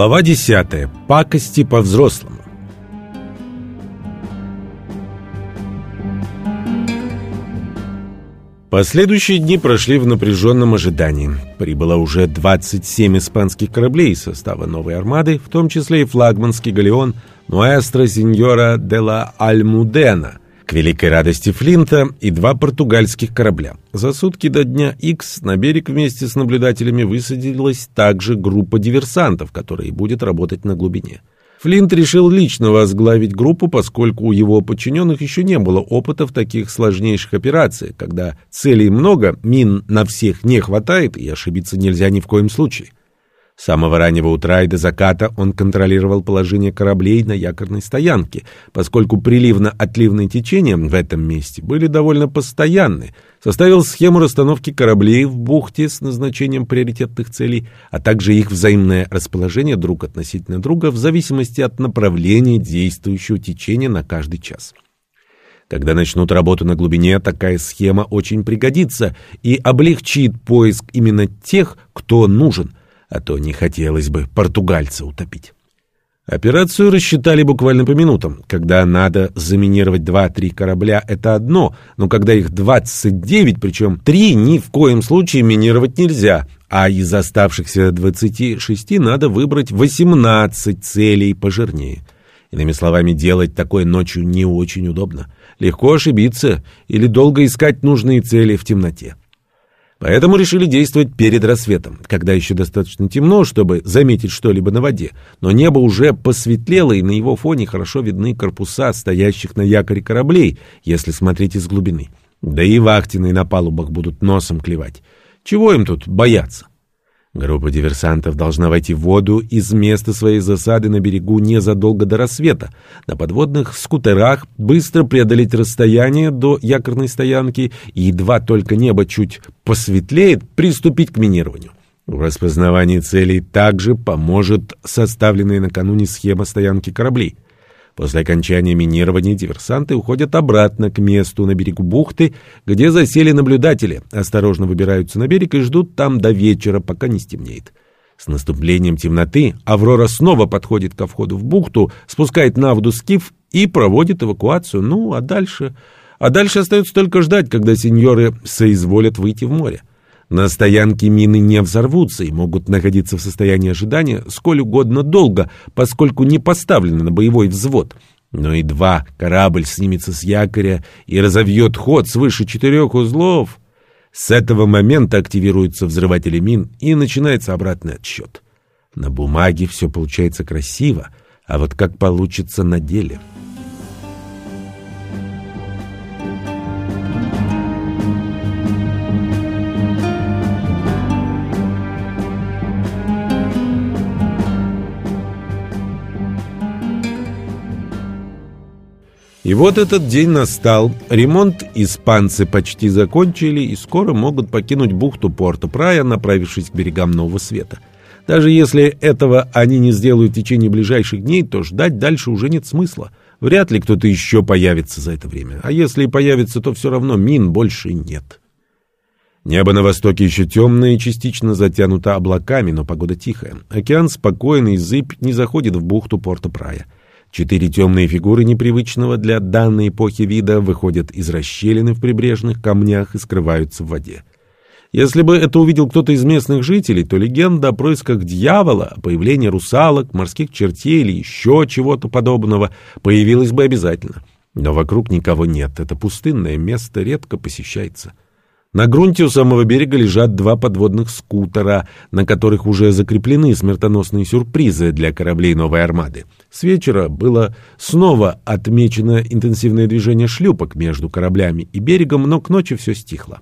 Глава 10. Пакости по-взрослому. Последующие дни прошли в напряженном ожидании. Прибыло уже 27 испанских кораблей из состава новой армады, в том числе и флагманский галеон «Нуэстро Синьора де ла Альмудена», к великой радости Флинта и два португальских корабля. За сутки до дня X на берег вместе с наблюдателями высадилась также группа диверсантов, которая будет работать на глубине. Флинт решил лично возглавить группу, поскольку у его подчиненных еще не было опыта в таких сложнейших операциях, когда целей много, мин на всех не хватает и ошибиться нельзя ни в коем случае. С самого раннего утра и до заката он контролировал положение кораблей на якорной стоянке, поскольку приливно-отливные течения в этом месте были довольно постоянны, составил схему расстановки кораблей в бухте с назначением приоритетных целей, а также их взаимное расположение друг относительно друга в зависимости от направления действующего течения на каждый час. Когда начнут работу на глубине, такая схема очень пригодится и облегчит поиск именно тех, кто нужен – а то не хотелось бы португальца утопить. Операцию рассчитали буквально по минутам. Когда надо заминировать 2-3 корабля, это одно, но когда их 29, причем 3 ни в коем случае минировать нельзя, а из оставшихся 26 надо выбрать 18 целей пожирнее. Иными словами, делать такое ночью не очень удобно. Легко ошибиться или долго искать нужные цели в темноте. Поэтому решили действовать перед рассветом, когда еще достаточно темно, чтобы заметить что-либо на воде, но небо уже посветлело, и на его фоне хорошо видны корпуса стоящих на якоре кораблей, если смотреть из глубины. Да и вахтенные на палубах будут носом клевать. Чего им тут бояться? Группа диверсантов должна войти в воду из места своей засады на берегу незадолго до рассвета, на подводных скутерах быстро преодолеть расстояние до якорной стоянки и едва только небо чуть посветлеет, приступить к минированию. В распознавании целей также поможет составленная накануне схема стоянки кораблей – После окончания минирования диверсанты уходят обратно к месту на берегу бухты, где засели наблюдатели, осторожно выбираются на берег и ждут там до вечера, пока не стемнеет. С наступлением темноты Аврора снова подходит ко входу в бухту, спускает на воду скиф и проводит эвакуацию. Ну, а дальше... А дальше остается только ждать, когда сеньоры соизволят выйти в море. На стоянке мины не взорвутся и могут находиться в состоянии ожидания сколь угодно долго, поскольку не поставлены на боевой взвод. Но едва корабль снимется с якоря и разовьет ход свыше четырех узлов, с этого момента активируются взрыватели мин и начинается обратный отсчет. На бумаге все получается красиво, а вот как получится на деле – И вот этот день настал. Ремонт испанцы почти закончили и скоро могут покинуть бухту Порто-Прая, направившись к берегам Нового Света. Даже если этого они не сделают в течение ближайших дней, то ждать дальше уже нет смысла. Вряд ли кто-то еще появится за это время. А если и появится, то все равно мин больше нет. Небо на востоке еще темное и частично затянуто облаками, но погода тихая. Океан спокойный, зыбь не заходит в бухту Порто-Прая. Четыре темные фигуры непривычного для данной эпохи вида выходят из расщелины в прибрежных камнях и скрываются в воде. Если бы это увидел кто-то из местных жителей, то легенда о происках дьявола, о появлении русалок, морских чертей или еще чего-то подобного появилась бы обязательно. Но вокруг никого нет, это пустынное место редко посещается. На грунте у самого берега лежат два подводных скутера, на которых уже закреплены смертоносные сюрпризы для кораблей новой армады. С вечера было снова отмечено интенсивное движение шлюпок между кораблями и берегом, но к ночи все стихло.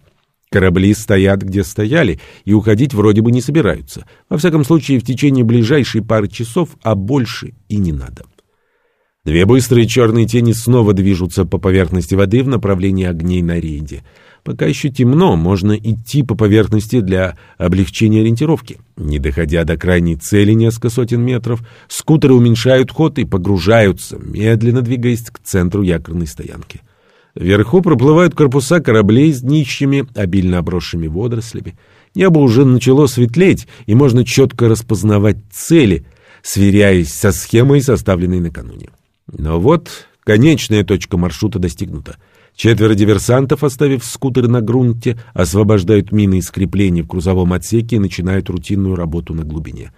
Корабли стоят, где стояли, и уходить вроде бы не собираются. Во всяком случае, в течение ближайшей пары часов, а больше и не надо. Две быстрые черные тени снова движутся по поверхности воды в направлении огней на рейде. Пока еще темно, можно идти по поверхности для облегчения ориентировки. Не доходя до крайней цели несколько сотен метров, скутеры уменьшают ход и погружаются, медленно двигаясь к центру якорной стоянки. Вверху проплывают корпуса кораблей с днищами, обильно обросшими водорослями. Небо уже начало светлеть, и можно четко распознавать цели. сверяясь со схемой, составленной накануне. Но вот конечная точка маршрута достигнута. Четверо диверсантов, оставив скутер на грунте, освобождают мины из креплений в грузовом отсеке и начинают рутинную работу на глубине.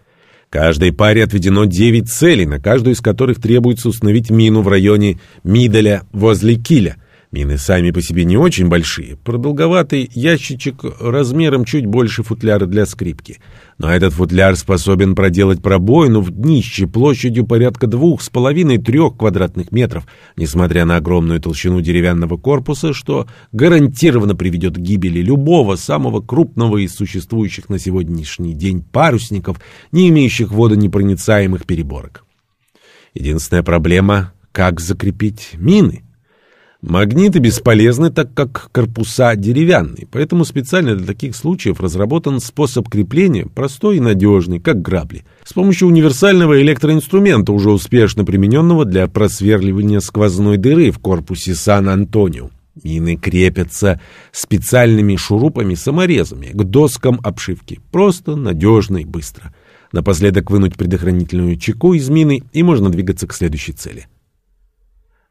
Каждой паре отведено 9 целей, на каждую из которых требуется установить мину в районе Миделя возле Киля – Мины сами по себе не очень большие. Продолговатый ящичек размером чуть больше футляра для скрипки. Но этот футляр способен проделать пробоину в днище площадью порядка двух с половиной-трех квадратных метров, несмотря на огромную толщину деревянного корпуса, что гарантированно приведет к гибели любого самого крупного из существующих на сегодняшний день парусников, не имеющих водонепроницаемых переборок. Единственная проблема — как закрепить мины — Магниты бесполезны, так как корпуса деревянные, поэтому специально для таких случаев разработан способ крепления, простой и надежный, как грабли, с помощью универсального электроинструмента, уже успешно примененного для просверливания сквозной дыры в корпусе Сан-Антонио. Мины крепятся специальными шурупами-саморезами к доскам обшивки. Просто, надежно и быстро. Напоследок вынуть предохранительную чеку из мины, и можно двигаться к следующей цели.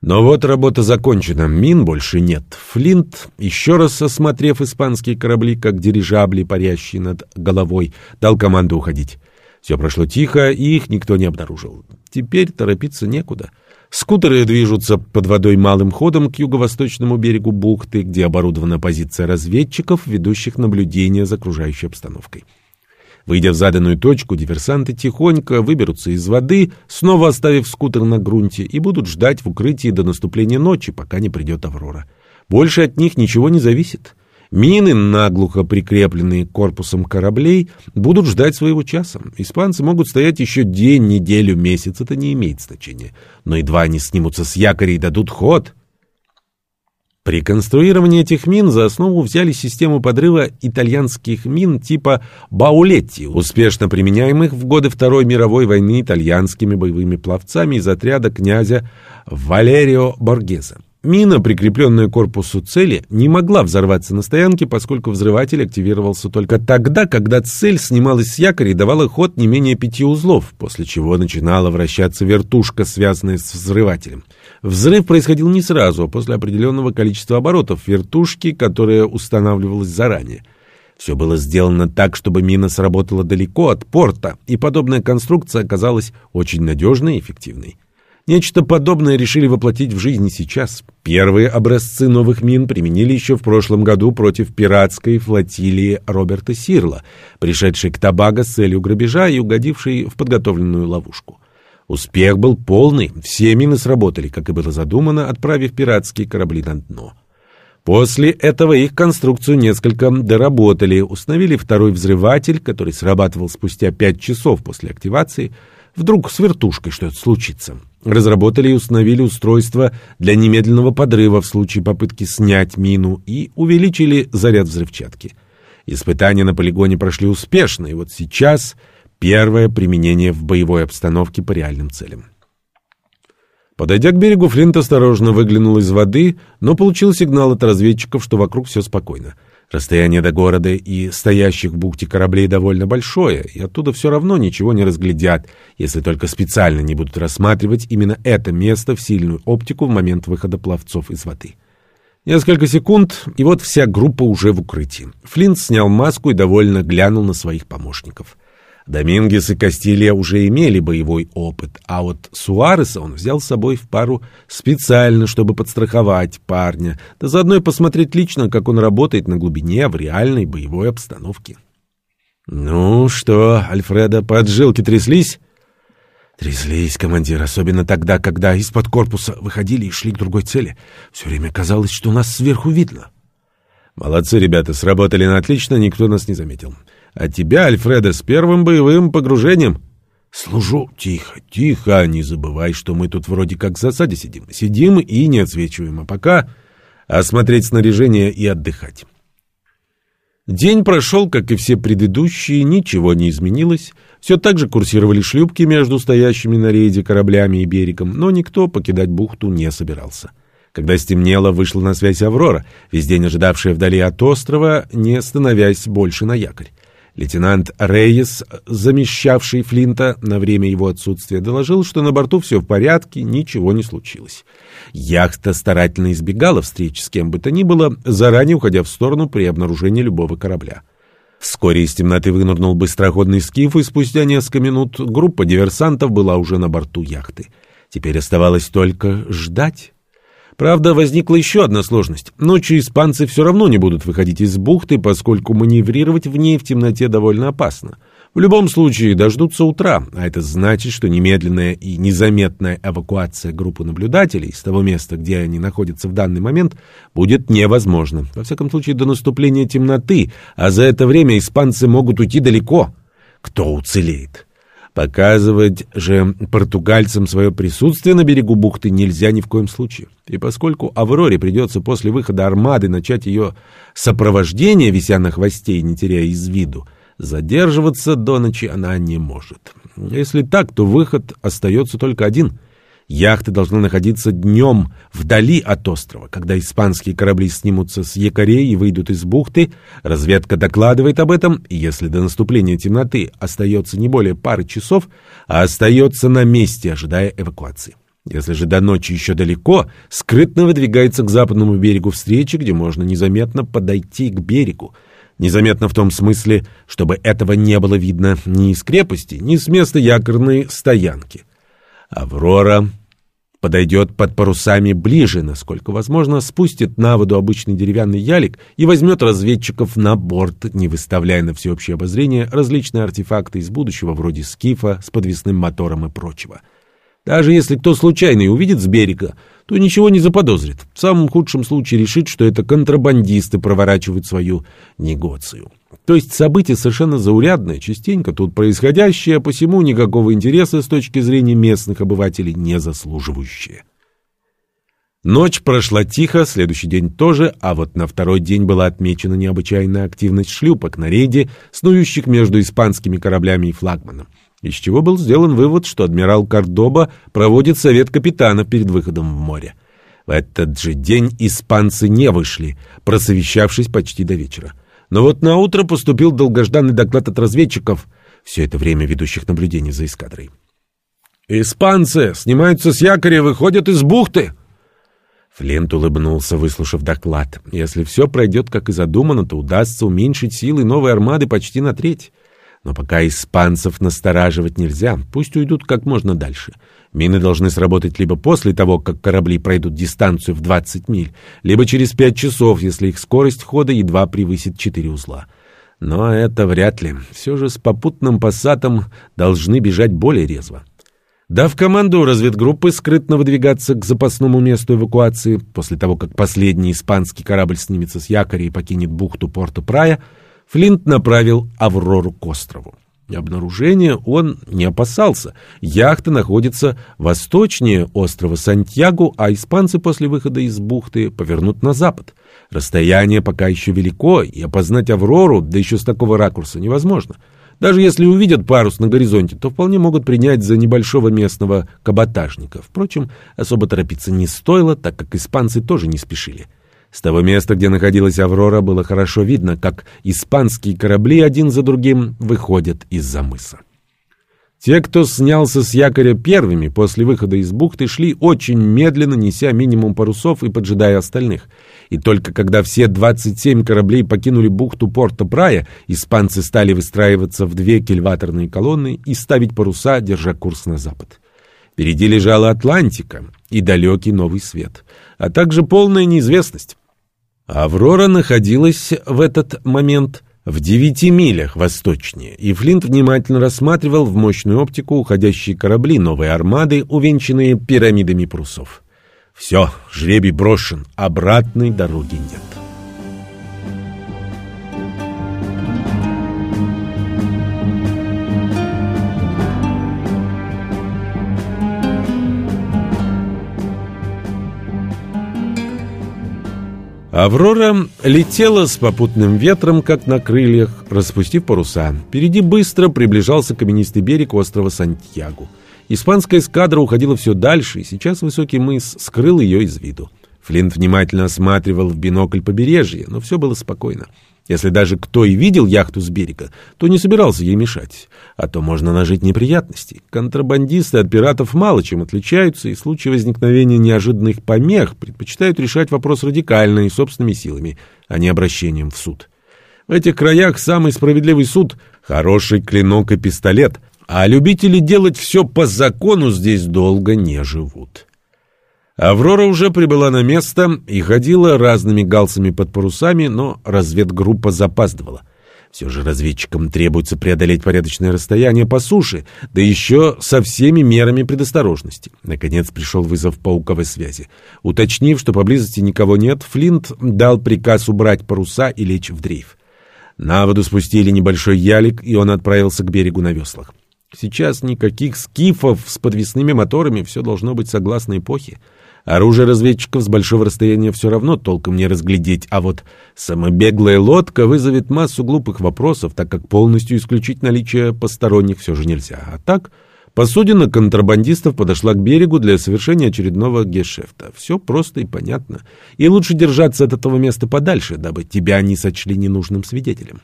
Но вот работа закончена, мин больше нет. Флинт, еще раз осмотрев испанские корабли, как дирижабли, парящие над головой, дал команду уходить. Все прошло тихо, и их никто не обнаружил. Теперь торопиться некуда. Скутеры движутся под водой малым ходом к юго-восточному берегу бухты, где оборудована позиция разведчиков, ведущих наблюдение за окружающей обстановкой. Выйдя в заданную точку, диверсанты тихонько выберутся из воды, снова оставив скутер на грунте, и будут ждать в укрытии до наступления ночи, пока не придет Аврора. Больше от них ничего не зависит. Мины, наглухо прикрепленные корпусом кораблей, будут ждать своего часа. Испанцы могут стоять еще день, неделю, месяц, это не имеет значения. Но едва они снимутся с якоря и дадут ход, при конструировании этих мин за основу взяли систему подрыва итальянских мин типа «Баулетти», успешно применяемых в годы Второй мировой войны итальянскими боевыми пловцами из отряда князя Валерио Боргеса. Мина, прикрепленная к корпусу цели, не могла взорваться на стоянке, поскольку взрыватель активировался только тогда, когда цель снималась с якоря и давала ход не менее пяти узлов, после чего начинала вращаться вертушка, связанная с взрывателем. Взрыв происходил не сразу, а после определенного количества оборотов вертушки, которая устанавливалась заранее. Все было сделано так, чтобы мина сработала далеко от порта, и подобная конструкция оказалась очень надежной и эффективной. Нечто подобное решили воплотить в жизнь сейчас. Первые образцы новых мин применили еще в прошлом году против пиратской флотилии Роберта Сирла, пришедшей к Табаго с целью грабежа и угодившей в подготовленную ловушку. Успех был полный, все мины сработали, как и было задумано, отправив пиратские корабли на дно. После этого их конструкцию несколько доработали, установили второй взрыватель, который срабатывал спустя пять часов после активации. Вдруг с вертушкой что-то случится. Разработали и установили устройство для немедленного подрыва в случае попытки снять мину и увеличили заряд взрывчатки. Испытания на полигоне прошли успешно, и вот сейчас первое применение в боевой обстановке по реальным целям. Подойдя к берегу, Флинт осторожно выглянул из воды, но получил сигнал от разведчиков, что вокруг все спокойно. Расстояние до города и стоящих в бухте кораблей довольно большое, и оттуда все равно ничего не разглядят, если только специально не будут рассматривать именно это место в сильную оптику в момент выхода пловцов из воды. Несколько секунд, и вот вся группа уже в укрытии. Флинт снял маску и довольно глянул на своих помощников. Домингес и Кастилья уже имели боевой опыт, а вот Суареса он взял с собой в пару специально, чтобы подстраховать парня, да заодно и посмотреть лично, как он работает на глубине в реальной боевой обстановке. «Ну что, Альфреда, поджилки тряслись?» Тряслись, командир, особенно тогда, когда из-под корпуса выходили и шли к другой цели. Все время казалось, что нас сверху видно. Молодцы, ребята, сработали на отлично, никто нас не заметил. А тебя, Альфреда, с первым боевым погружением. Служу. Тихо, тихо, не забывай, что мы тут вроде как в засаде сидим. Сидим и не отсвечиваем, а пока осмотреть снаряжение и отдыхать. День прошел, как и все предыдущие, ничего не изменилось. Все так же курсировали шлюпки между стоящими на рейде кораблями и берегом, но никто покидать бухту не собирался. Когда стемнело, вышла на связь «Аврора», весь день ожидавшая вдали от острова, не становясь больше на якорь. Лейтенант Рейес, замещавший Флинта на время его отсутствия, доложил, что на борту все в порядке, ничего не случилось. Яхта старательно избегала встреч с кем бы то ни было, заранее уходя в сторону при обнаружении любого корабля. Вскоре из темноты вынырнул быстроходный скиф, и спустя несколько минут группа диверсантов была уже на борту яхты. Теперь оставалось только ждать. Правда, возникла еще одна сложность. Ночью испанцы все равно не будут выходить из бухты, поскольку маневрировать в ней в темноте довольно опасно. В любом случае дождутся утра, а это значит, что немедленная и незаметная эвакуация группы наблюдателей с того места, где они находятся в данный момент, будет невозможна. Во всяком случае, до наступления темноты, а за это время испанцы могут уйти далеко. Кто уцелеет? Показывать же португальцам свое присутствие на берегу бухты нельзя ни в коем случае. И поскольку Авроре придется после выхода армады начать ее сопровождение, вися на хвосте и не теряя из виду, задерживаться до ночи она не может. Если так, то выход остается только один — Яхты должны находиться днем вдали от острова. Когда испанские корабли снимутся с якорей и выйдут из бухты, разведка докладывает об этом, и если до наступления темноты остается не более пары часов, а остается на месте, ожидая эвакуации. Если же до ночи еще далеко, скрытно выдвигается к западному берегу встречи, где можно незаметно подойти к берегу. Незаметно в том смысле, чтобы этого не было видно ни из крепости, ни с места якорной стоянки. Аврора подойдет под парусами ближе, насколько возможно, спустит на воду обычный деревянный ялик и возьмет разведчиков на борт, не выставляя на всеобщее обозрение различные артефакты из будущего, вроде скифа с подвесным мотором и прочего. Даже если кто случайно и увидит с берега, то ничего не заподозрит. В самом худшем случае решит, что это контрабандисты проворачивают свою негоцию. То есть событие совершенно заурядное, частенько тут происходящее, а посему никакого интереса с точки зрения местных обывателей не заслуживающее. Ночь прошла тихо, следующий день тоже, а вот на второй день была отмечена необычайная активность шлюпок на рейде, снующих между испанскими кораблями и флагманом. Из чего был сделан вывод, что адмирал Кордоба проводит совет капитана перед выходом в море. В этот же день испанцы не вышли, просовещавшись почти до вечера. Но вот на утро поступил долгожданный доклад от разведчиков, все это время ведущих наблюдений за эскадрой. «Испанцы снимаются с якоря выходят из бухты!» Флинт улыбнулся, выслушав доклад. «Если все пройдет, как и задумано, то удастся уменьшить силы новой армады почти на треть. Но пока испанцев настораживать нельзя, пусть уйдут как можно дальше. Мины должны сработать либо после того, как корабли пройдут дистанцию в 20 миль, либо через 5 часов, если их скорость хода едва превысит 4 узла. Но это вряд ли. Все же с попутным пассатом должны бежать более резво. Дав команду разведгруппы скрытно выдвигаться к запасному месту эвакуации, после того, как последний испанский корабль снимется с якоря и покинет бухту Порто-Прая, Флинт направил «Аврору» к острову. Обнаружения он не опасался. Яхта находится восточнее острова Сантьяго, а испанцы после выхода из бухты повернут на запад. Расстояние пока еще велико, и опознать «Аврору», да еще с такого ракурса, невозможно. Даже если увидят парус на горизонте, то вполне могут принять за небольшого местного каботажника. Впрочем, особо торопиться не стоило, так как испанцы тоже не спешили. С того места, где находилась «Аврора», было хорошо видно, как испанские корабли один за другим выходят из-за мыса. Те, кто снялся с якоря первыми после выхода из бухты, шли очень медленно, неся минимум парусов и поджидая остальных. И только когда все 27 кораблей покинули бухту Порто-Прая, испанцы стали выстраиваться в две кильваторные колонны и ставить паруса, держа курс на запад. Впереди лежала Атлантика и далекий новый свет, а также полная неизвестность. Аврора находилась в этот момент в девяти милях восточнее, и Флинт внимательно рассматривал в мощную оптику уходящие корабли новой армады, увенчанные пирамидами парусов. Все, жребий брошен, обратной дороги нет. Аврора летела с попутным ветром, как на крыльях, распустив паруса. Впереди быстро приближался каменистый берег острова Сантьяго. Испанская эскадра уходила все дальше, и сейчас высокий мыс скрыл ее из виду. Флинт внимательно осматривал в бинокль побережье, но все было спокойно. Если даже кто и видел яхту с берега, то не собирался ей мешать. А то можно нажить неприятностей. Контрабандисты от пиратов мало чем отличаются, и в случае возникновения неожиданных помех предпочитают решать вопрос радикально и собственными силами, а не обращением в суд. В этих краях самый справедливый суд — хороший клинок и пистолет, а любители делать все по закону здесь долго не живут. Аврора уже прибыла на место и ходила разными галсами под парусами, но разведгруппа запаздывала. Все же разведчикам требуется преодолеть порядочное расстояние по суше, да еще со всеми мерами предосторожности. Наконец пришел вызов пауковой связи. Уточнив, что поблизости никого нет, Флинт дал приказ убрать паруса и лечь в дрейф. На воду спустили небольшой ялик, и он отправился к берегу на веслах. Сейчас никаких скифов с подвесными моторами, все должно быть согласно эпохе. Оружие разведчиков с большого расстояния все равно толком не разглядеть, а вот самобеглая лодка вызовет массу глупых вопросов, так как полностью исключить наличие посторонних все же нельзя. А так, посудина контрабандистов подошла к берегу для совершения очередного гешефта. Все просто и понятно. И лучше держаться от этого места подальше, дабы тебя не сочли ненужным свидетелем.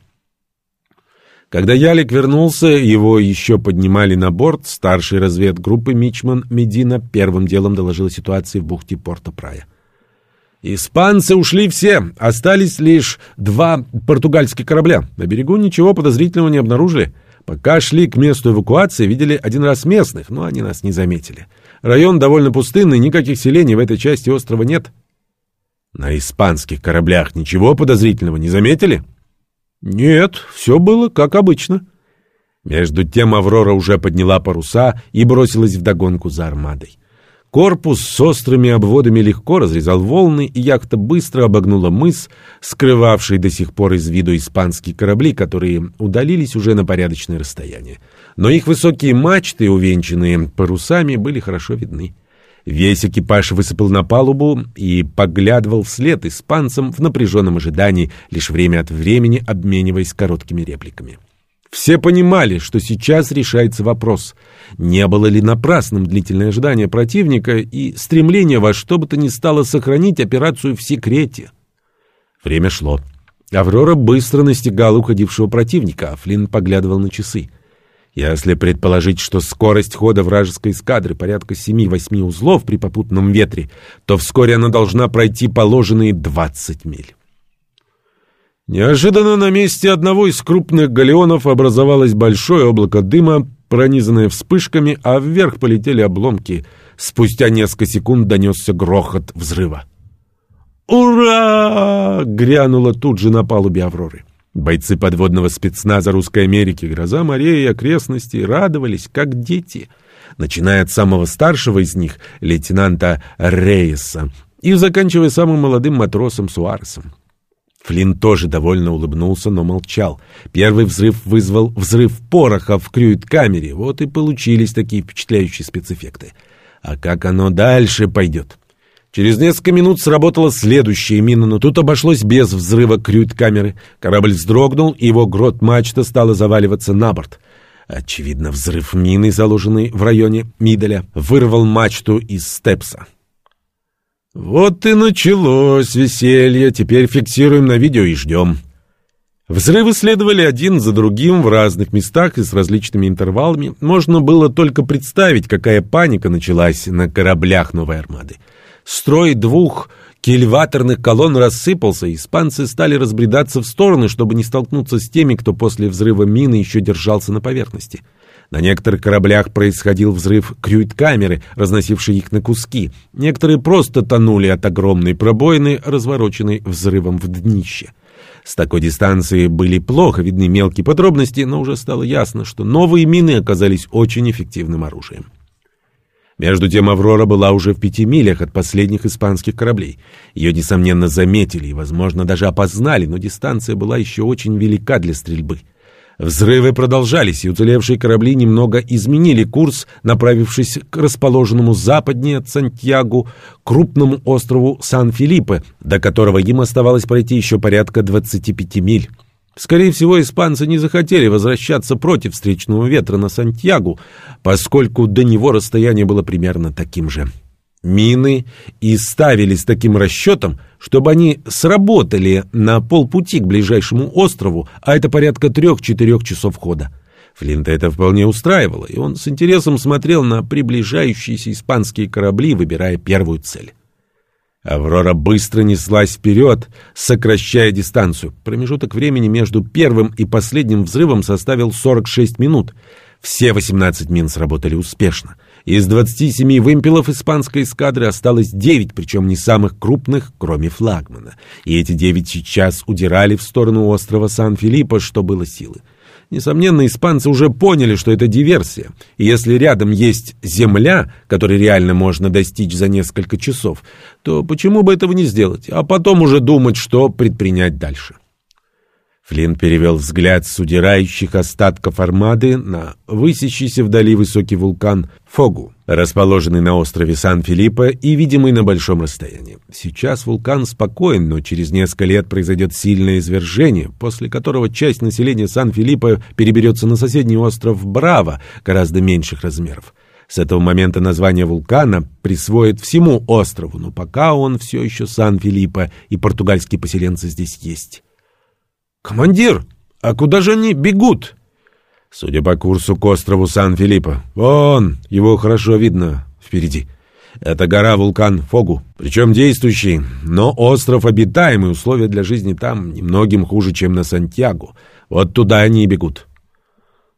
Когда Ялик вернулся, его еще поднимали на борт, старший разведгруппы Мичман Медина первым делом доложил ситуации в бухте Порто-Прая. Испанцы ушли все, остались лишь два португальских корабля. На берегу ничего подозрительного не обнаружили. Пока шли к месту эвакуации, видели один раз местных, но они нас не заметили. Район довольно пустынный, никаких селений в этой части острова нет. На испанских кораблях ничего подозрительного не заметили? — нет, все было как обычно. Между тем Аврора уже подняла паруса и бросилась вдогонку за армадой. Корпус с острыми обводами легко разрезал волны, и яхта быстро обогнула мыс, скрывавший до сих пор из виду испанские корабли, которые удалились уже на порядочное расстояние. Но их высокие мачты, увенчанные парусами, были хорошо видны. Весь экипаж высыпал на палубу и поглядывал вслед испанцам в напряженном ожидании, лишь время от времени обмениваясь короткими репликами. Все понимали, что сейчас решается вопрос, не было ли напрасным длительное ожидание противника и стремление во что бы то ни стало сохранить операцию в секрете. Время шло. Аврора быстро настигала уходившего противника, а Флинн поглядывал на часы. Если предположить, что скорость хода вражеской эскадры порядка 7-8 узлов при попутном ветре, то вскоре она должна пройти положенные 20 миль. Неожиданно на месте одного из крупных галеонов образовалось большое облако дыма, пронизанное вспышками, а вверх полетели обломки. Спустя несколько секунд донесся грохот взрыва. «Ура!» — грянуло тут же на палубе «Авроры». Бойцы подводного спецназа Русской Америки, гроза морей и окрестностей радовались, как дети, начиная от самого старшего из них, лейтенанта Рейса, и заканчивая самым молодым матросом Суаресом. Флинн тоже довольно улыбнулся, но молчал. Первый взрыв вызвал взрыв пороха в крюит-камере. Вот и получились такие впечатляющие спецэффекты. А как оно дальше пойдет? Через несколько минут сработала следующая мина, но тут обошлось без взрыва крюит-камеры. Корабль вздрогнул, и его грот-мачта стала заваливаться на борт. Очевидно, взрыв мины, заложенный в районе Миделя, вырвал мачту из степса. Вот и началось веселье. Теперь фиксируем на видео и ждем. Взрывы следовали один за другим в разных местах и с различными интервалами. Можно было только представить, какая паника началась на кораблях новой армады. Строй двух кильваторных колонн рассыпался, испанцы стали разбредаться в стороны, чтобы не столкнуться с теми, кто после взрыва мины еще держался на поверхности. На некоторых кораблях происходил взрыв крюит-камеры, разносивший их на куски. Некоторые просто тонули от огромной пробоины, развороченной взрывом в днище. С такой дистанции были плохо видны мелкие подробности, но уже стало ясно, что новые мины оказались очень эффективным оружием. Между тем «Аврора» была уже в пяти милях от последних испанских кораблей. Ее, несомненно, заметили и, возможно, даже опознали, но дистанция была еще очень велика для стрельбы. Взрывы продолжались, и уцелевшие корабли немного изменили курс, направившись к расположенному западнее от Сантьяго крупному острову Сан-Филиппе, до которого им оставалось пройти еще порядка 25 миль. Скорее всего, испанцы не захотели возвращаться против встречного ветра на Сантьягу, поскольку до него расстояние было примерно таким же. мины и ставили с таким расчетом, чтобы они сработали на полпути к ближайшему острову, а это порядка трех-четырех часов хода. Флинта это вполне устраивало, и он с интересом смотрел на приближающиеся испанские корабли, выбирая первую цель. Аврора быстро неслась вперед, сокращая дистанцию. Промежуток времени между первым и последним взрывом составил 46 минут. Все 18 мин сработали успешно. Из 27 вымпелов испанской эскадры осталось 9, причем не самых крупных, кроме флагмана. И эти 9 сейчас удирали в сторону острова Сан-Филиппо, что было силы. Несомненно, испанцы уже поняли, что это диверсия. И если рядом есть земля, которой реально можно достичь за несколько часов, то почему бы этого не сделать, а потом уже думать, что предпринять дальше? Флинт перевел взгляд с удирающих остатков армады на высящийся вдали высокий вулкан Фогу, расположенный на острове Сан-Филиппо и видимый на большом расстоянии. Сейчас вулкан спокоен, но через несколько лет произойдет сильное извержение, после которого часть населения Сан-Филиппо переберется на соседний остров Браво, гораздо меньших размеров. С этого момента название вулкана присвоит всему острову, но пока он все еще Сан-Филиппо, и португальские поселенцы здесь есть. «Командир, а куда же они бегут?» «Судя по курсу к острову Сан-Филиппо. Вон, его хорошо видно впереди. Это гора-вулкан Фогу, причем действующий, но остров обитаемый, условия для жизни там немногим хуже, чем на Сантьяго. Вот туда они и бегут».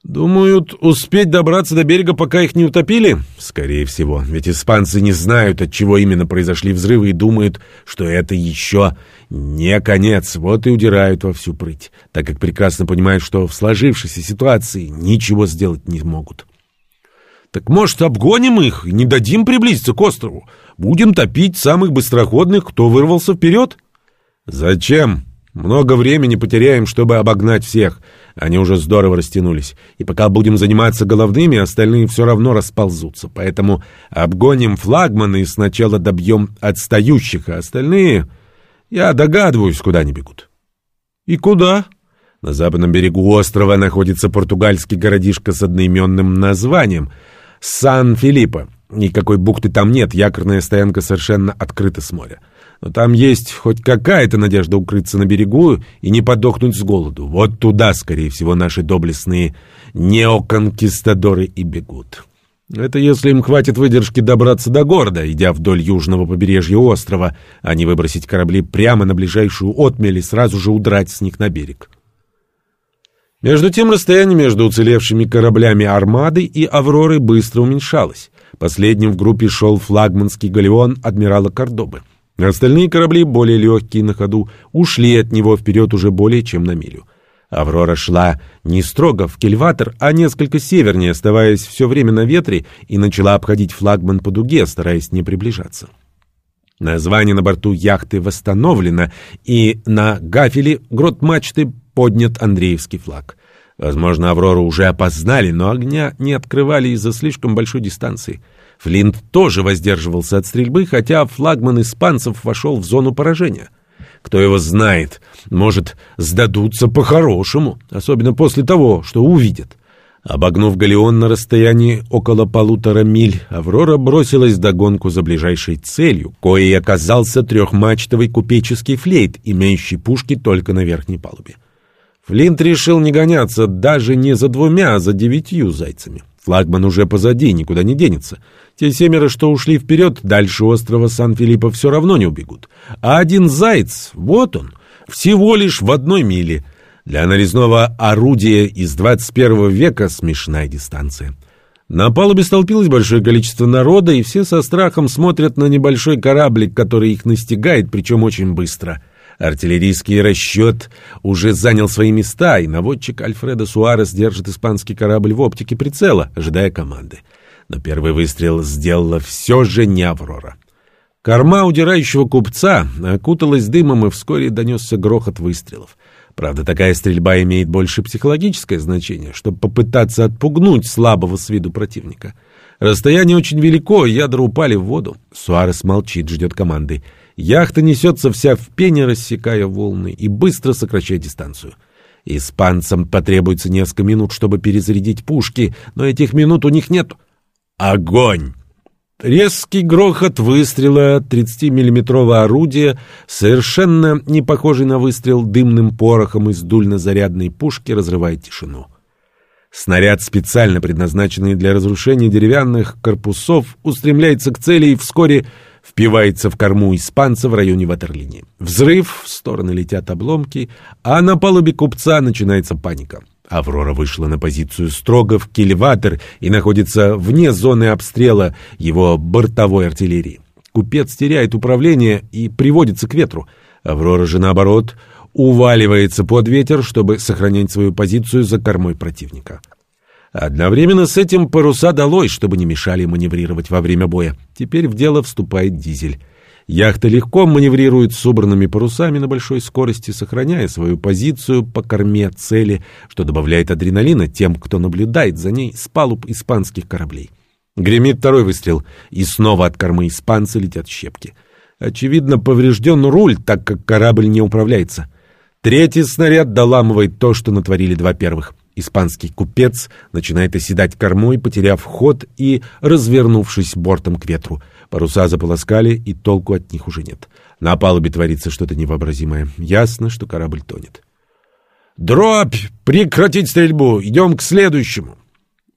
Думают успеть добраться до берега, пока их не утопили? Скорее всего, ведь испанцы не знают, от чего именно произошли взрывы и думают, что это еще не конец, вот и удирают во всю прыть, так как прекрасно понимают, что в сложившейся ситуации ничего сделать не могут. Так может, обгоним их и не дадим приблизиться к острову? Будем топить самых быстроходных, кто вырвался вперед? Зачем? Много времени потеряем, чтобы обогнать всех. Они уже здорово растянулись. И пока будем заниматься головными, остальные все равно расползутся. Поэтому обгоним флагманы и сначала добьем отстающих, а остальные... Я догадываюсь, куда они бегут. И куда? На западном берегу острова находится португальский городишко с одноименным названием — Сан-Филиппо. Никакой бухты там нет, якорная стоянка совершенно открыта с моря. Но там есть хоть какая-то надежда укрыться на берегу и не подохнуть с голоду. Вот туда, скорее всего, наши доблестные неоконкистадоры и бегут. Это если им хватит выдержки добраться до города, идя вдоль южного побережья острова, а не выбросить корабли прямо на ближайшую отмель и сразу же удрать с них на берег. Между тем расстояние между уцелевшими кораблями «Армады» и «Авроры» быстро уменьшалось. Последним в группе шел флагманский галеон адмирала Кордобы. Остальные корабли, более легкие на ходу, ушли от него вперед уже более чем на милю. Аврора шла не строго в кельватор, а несколько севернее, оставаясь все время на ветре, и начала обходить флагман по дуге, стараясь не приближаться. Название на борту яхты восстановлено, и на гафеле грот мачты поднят Андреевский флаг. Возможно, Аврору уже опознали, но огня не открывали из-за слишком большой дистанции. Флинт тоже воздерживался от стрельбы, хотя флагман испанцев вошел в зону поражения. Кто его знает, может, сдадутся по-хорошему, особенно после того, что увидят. Обогнув галеон на расстоянии около полутора миль, Аврора бросилась догонку за ближайшей целью, коей оказался трехмачтовый купеческий флейт, имеющий пушки только на верхней палубе. Флинт решил не гоняться даже не за двумя, а за девятью зайцами. Флагман уже позади, никуда не денется. Те семеро, что ушли вперед, дальше острова Сан-Филиппо все равно не убегут. А один заяц, вот он, всего лишь в одной миле. Для нарезного орудия из 21 века смешная дистанция. На палубе столпилось большое количество народа, и все со страхом смотрят на небольшой кораблик, который их настигает, причем очень быстро — Артиллерийский расчет уже занял свои места, и наводчик Альфредо Суарес держит испанский корабль в оптике прицела, ожидая команды. Но первый выстрел сделала все же не «Аврора». Корма удирающего купца окуталась дымом, и вскоре донесся грохот выстрелов. Правда, такая стрельба имеет больше психологическое значение, чтобы попытаться отпугнуть слабого с виду противника. Расстояние очень велико, ядра упали в воду. Суарес молчит, ждет команды. Яхта несется вся в пене, рассекая волны и быстро сокращая дистанцию. Испанцам потребуется несколько минут, чтобы перезарядить пушки, но этих минут у них нет. Огонь! Резкий грохот выстрела 30-миллиметрового орудия, совершенно не похожий на выстрел дымным порохом из дульно-зарядной пушки, разрывает тишину. Снаряд, специально предназначенный для разрушения деревянных корпусов, устремляется к цели и вскоре впивается в корму испанца в районе ватерлинии. Взрыв, в стороны летят обломки, а на палубе купца начинается паника. Аврора вышла на позицию строго в кильватер и находится вне зоны обстрела его бортовой артиллерии. Купец теряет управление и приводится к ветру. Аврора же, наоборот, уваливается под ветер, чтобы сохранять свою позицию за кормой противника. Одновременно с этим паруса долой, чтобы не мешали маневрировать во время боя. Теперь в дело вступает дизель. Яхта легко маневрирует с собранными парусами на большой скорости, сохраняя свою позицию по корме цели, что добавляет адреналина тем, кто наблюдает за ней с палуб испанских кораблей. Гремит второй выстрел, и снова от кормы испанца летят щепки. Очевидно, поврежден руль, так как корабль не управляется. Третий снаряд доламывает то, что натворили два первых. Испанский купец начинает оседать кормой, потеряв ход и развернувшись бортом к ветру. Паруса заполоскали, и толку от них уже нет. На палубе творится что-то невообразимое. Ясно, что корабль тонет. «Дробь! Прекратить стрельбу! Идем к следующему!»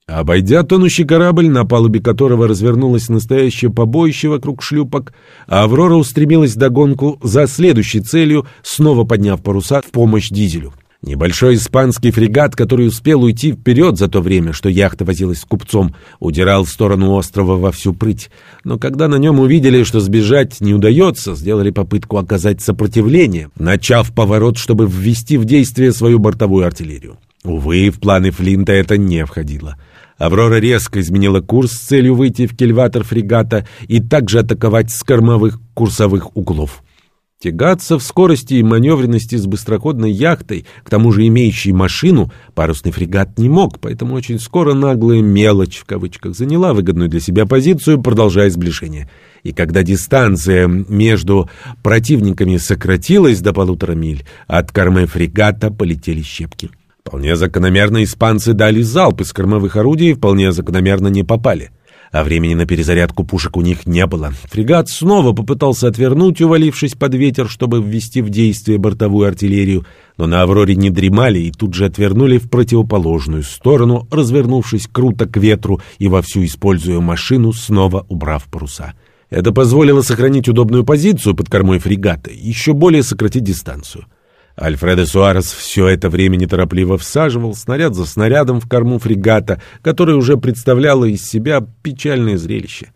Обойдя тонущий корабль, на палубе которого развернулось настоящее побоище вокруг шлюпок, Аврора устремилась догонку за следующей целью, снова подняв паруса в помощь дизелю. Небольшой испанский фрегат, который успел уйти вперед за то время, что яхта возилась с купцом, удирал в сторону острова во всю прыть. Но когда на нем увидели, что сбежать не удается, сделали попытку оказать сопротивление, начав поворот, чтобы ввести в действие свою бортовую артиллерию. Увы, в планы Флинта это не входило. Аврора резко изменила курс с целью выйти в кильватор фрегата и также атаковать с кормовых курсовых углов. Тягаться в скорости и маневренности с быстроходной яхтой, к тому же имеющей машину, парусный фрегат не мог, поэтому очень скоро наглая «мелочь» в кавычках заняла выгодную для себя позицию, продолжая сближение. И когда дистанция между противниками сократилась до полутора миль, от кормы фрегата полетели щепки. Вполне закономерно испанцы дали залп из кормовых орудий вполне закономерно не попали а времени на перезарядку пушек у них не было. Фрегат снова попытался отвернуть, увалившись под ветер, чтобы ввести в действие бортовую артиллерию, но на «Авроре» не дремали и тут же отвернули в противоположную сторону, развернувшись круто к ветру и вовсю используя машину, снова убрав паруса. Это позволило сохранить удобную позицию под кормой фрегата и еще более сократить дистанцию. Альфредо Суарес все это время неторопливо всаживал снаряд за снарядом в корму фрегата, который уже представляло из себя печальное зрелище.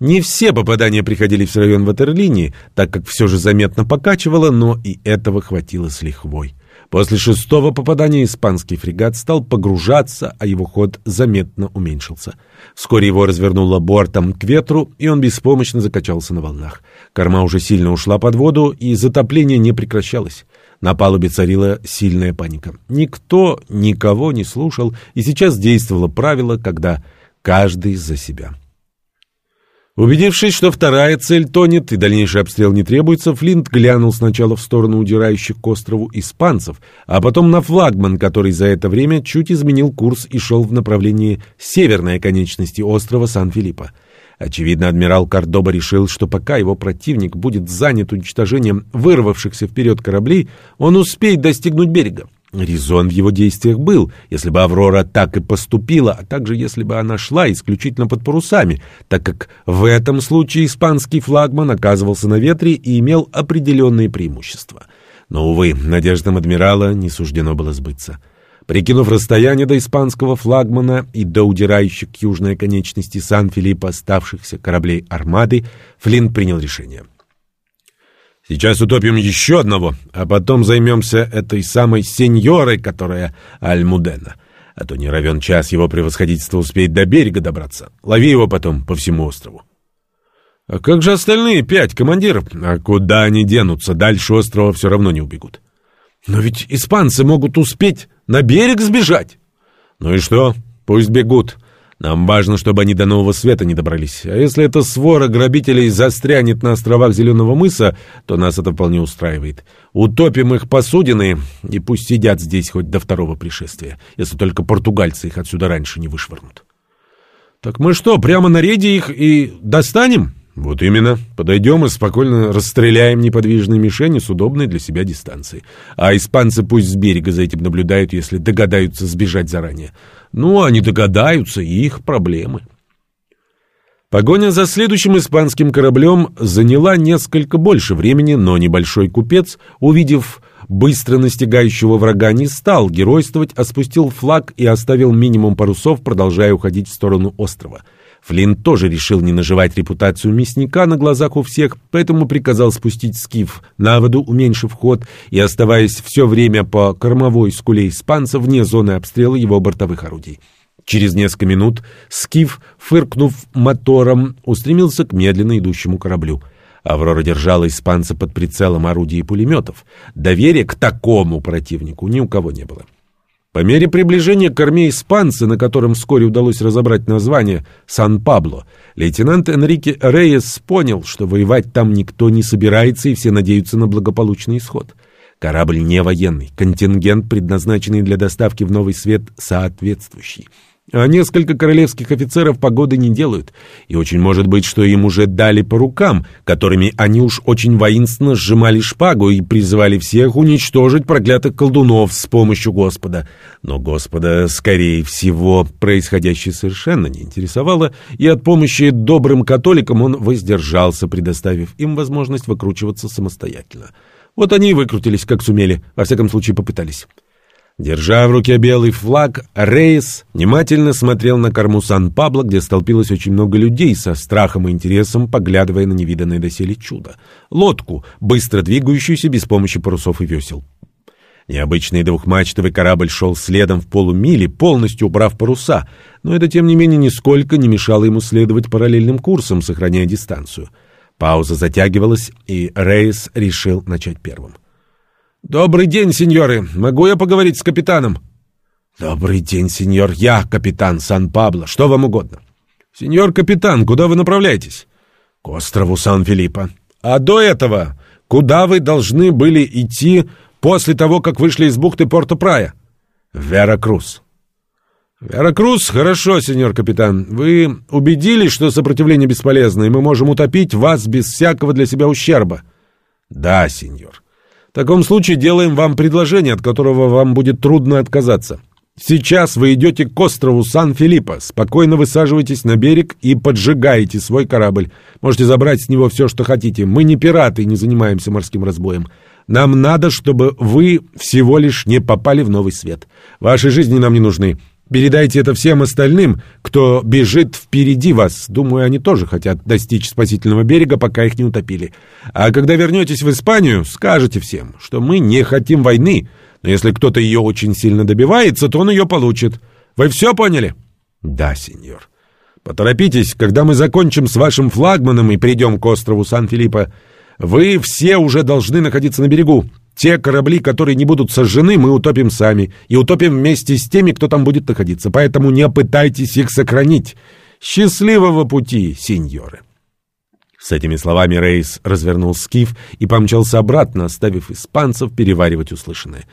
Не все попадания приходились в район ватерлинии, так как все же заметно покачивало, но и этого хватило с лихвой. После шестого попадания испанский фрегат стал погружаться, а его ход заметно уменьшился. Вскоре его развернуло бортом к ветру, и он беспомощно закачался на волнах. Корма уже сильно ушла под воду, и затопление не прекращалось. На палубе царила сильная паника. Никто никого не слушал, и сейчас действовало правило, когда каждый за себя. Убедившись, что вторая цель тонет и дальнейший обстрел не требуется, Флинт глянул сначала в сторону удирающих к острову испанцев, а потом на флагман, который за это время чуть изменил курс и шел в направлении северной оконечности острова Сан-Филиппо. Очевидно, адмирал Кордоба решил, что пока его противник будет занят уничтожением вырвавшихся вперед кораблей, он успеет достигнуть берега. Резон в его действиях был, если бы «Аврора» так и поступила, а также если бы она шла исключительно под парусами, так как в этом случае испанский флагман оказывался на ветре и имел определенные преимущества. Но, увы, надеждам адмирала не суждено было сбыться. Прикинув расстояние до испанского флагмана и до удирающих к южной конечности Сан-Филиппа оставшихся кораблей армады, Флинт принял решение. «Сейчас утопим еще одного, а потом займемся этой самой сеньорой, которая Альмудена. А то не равен час его превосходительство успеет до берега добраться. Лови его потом по всему острову». «А как же остальные пять, командир? А куда они денутся? Дальше острова все равно не убегут». «Но ведь испанцы могут успеть на берег сбежать. Ну и что? Пусть бегут. Нам важно, чтобы они до Нового Света не добрались. А если эта свора грабителей застрянет на островах Зеленого мыса, то нас это вполне устраивает. Утопим их посудины, и пусть сидят здесь хоть до второго пришествия, если только португальцы их отсюда раньше не вышвырнут. Так мы что, прямо на рейде их и достанем? Вот именно. Подойдем и спокойно расстреляем неподвижные мишени с удобной для себя дистанции. А испанцы пусть с берега за этим наблюдают, если догадаются сбежать заранее. Ну, они догадаются, и их проблемы. Погоня за следующим испанским кораблем заняла несколько больше времени, но небольшой купец, увидев быстро настигающего врага, не стал геройствовать, а спустил флаг и оставил минимум парусов, продолжая уходить в сторону острова – Флинн тоже решил не наживать репутацию мясника на глазах у всех, поэтому приказал спустить скиф на воду, уменьшив ход, и оставаясь все время по кормовой скуле испанца вне зоны обстрела его бортовых орудий. Через несколько минут скиф, фыркнув мотором, устремился к медленно идущему кораблю. Аврора держала испанца под прицелом орудий и пулеметов. Доверия к такому противнику ни у кого не было. По мере приближения к корме испанца, на котором вскоре удалось разобрать название «Сан-Пабло», лейтенант Энрике Рейес понял, что воевать там никто не собирается и все надеются на благополучный исход. Корабль не военный, контингент, предназначенный для доставки в новый свет, соответствующий. А несколько королевских офицеров погоды не делают, и очень может быть, что им уже дали по рукам, которыми они уж очень воинственно сжимали шпагу и призывали всех уничтожить проклятых колдунов с помощью Господа. Но Господа, скорее всего, происходящее совершенно не интересовало, и от помощи добрым католикам он воздержался, предоставив им возможность выкручиваться самостоятельно. Вот они и выкрутились, как сумели, во всяком случае попытались. Держа в руке белый флаг, Рейс внимательно смотрел на корму Сан-Пабло, где столпилось очень много людей со страхом и интересом, поглядывая на невиданное доселе чудо. Лодку, быстро двигающуюся без помощи парусов и весел. Необычный двухмачтовый корабль шел следом в полумиле, полностью убрав паруса, но это, тем не менее, нисколько не мешало ему следовать параллельным курсом, сохраняя дистанцию. Пауза затягивалась, и Рейс решил начать первым. — «Добрый день, сеньоры. Могу я поговорить с капитаном?» «Добрый день, сеньор. Я капитан Сан-Пабло. Что вам угодно?» «Сеньор капитан, куда вы направляетесь?» «К острову Сан-Филиппо». «А до этого куда вы должны были идти после того, как вышли из бухты Порто-Прая?» «В Веракрус». «Веракрус? Хорошо, сеньор капитан. Вы убедились, что сопротивление бесполезно, и мы можем утопить вас без всякого для себя ущерба?» «Да, сеньор». Таком случае делаем вам предложение, от которого вам будет трудно отказаться. Сейчас вы идете к острову Сан-Филиппо, спокойно высаживаетесь на берег и поджигаете свой корабль. Можете забрать с него все, что хотите. Мы не пираты и не занимаемся морским разбоем. Нам надо, чтобы вы всего лишь не попали в новый свет. Ваши жизни нам не нужны. Передайте это всем остальным, кто бежит впереди вас. Думаю, они тоже хотят достичь спасительного берега, пока их не утопили. А когда вернетесь в Испанию, скажете всем, что мы не хотим войны, но если кто-то ее очень сильно добивается, то он ее получит. Вы все поняли? Да, сеньор. Поторопитесь, когда мы закончим с вашим флагманом и придем к острову Сан-Филиппо. Вы все уже должны находиться на берегу. Те корабли, которые не будут сожжены, мы утопим сами. И утопим вместе с теми, кто там будет находиться. Поэтому не пытайтесь их сохранить. Счастливого пути, сеньоры!» С этими словами Рейс развернул скиф и помчался обратно, оставив испанцев переваривать услышанное.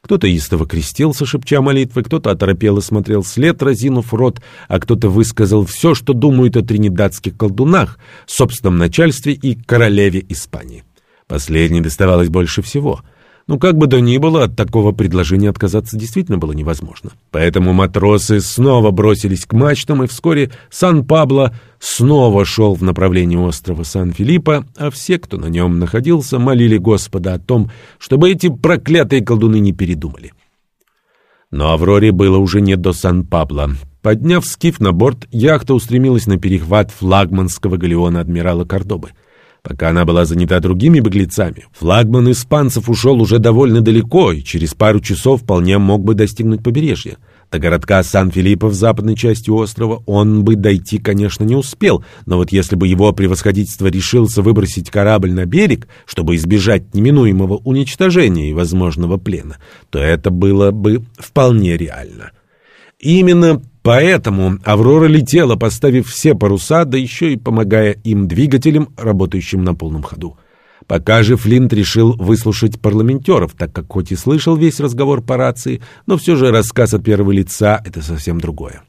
Кто-то истово крестился, шепча молитвы, кто-то оторопело смотрел след, разинув рот, а кто-то высказал все, что думает о тринидадских колдунах, собственном начальстве и королеве Испании. Последней доставалось больше всего. Ну, как бы то ни было, от такого предложения отказаться действительно было невозможно. Поэтому матросы снова бросились к мачтам, и вскоре Сан-Пабло снова шел в направлении острова Сан-Филиппо, а все, кто на нем находился, молили Господа о том, чтобы эти проклятые колдуны не передумали. Но Авроре было уже не до Сан-Пабло. Подняв скиф на борт, яхта устремилась на перехват флагманского галеона адмирала Кордобы — Пока она была занята другими беглецами, флагман испанцев ушел уже довольно далеко и через пару часов вполне мог бы достигнуть побережья. До городка Сан-Филиппо в западной части острова он бы дойти, конечно, не успел, но вот если бы его превосходительство решился выбросить корабль на берег, чтобы избежать неминуемого уничтожения и возможного плена, то это было бы вполне реально. Именно Поэтому «Аврора» летела, поставив все паруса, да еще и помогая им двигателям, работающим на полном ходу. Пока же Флинт решил выслушать парламентеров, так как хоть и слышал весь разговор по рации, но все же рассказ от первого лица — это совсем другое.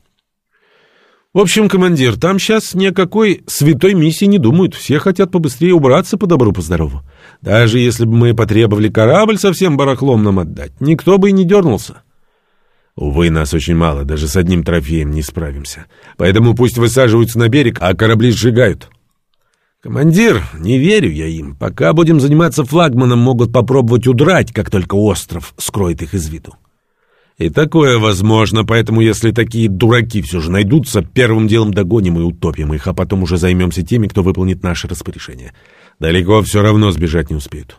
В общем, командир, там сейчас ни о какой святой миссии не думают. Все хотят побыстрее убраться по добру, по здорову. Даже если бы мы потребовали корабль со всем барахлом нам отдать, никто бы и не дернулся. Увы, нас очень мало, даже с одним трофеем не справимся. Поэтому пусть высаживаются на берег, а корабли сжигают. Командир, не верю я им. Пока будем заниматься флагманом, могут попробовать удрать, как только остров скроет их из виду. И такое возможно, поэтому если такие дураки все же найдутся, первым делом догоним и утопим их, а потом уже займемся теми, кто выполнит наше распоряжение. Далеко все равно сбежать не успеют.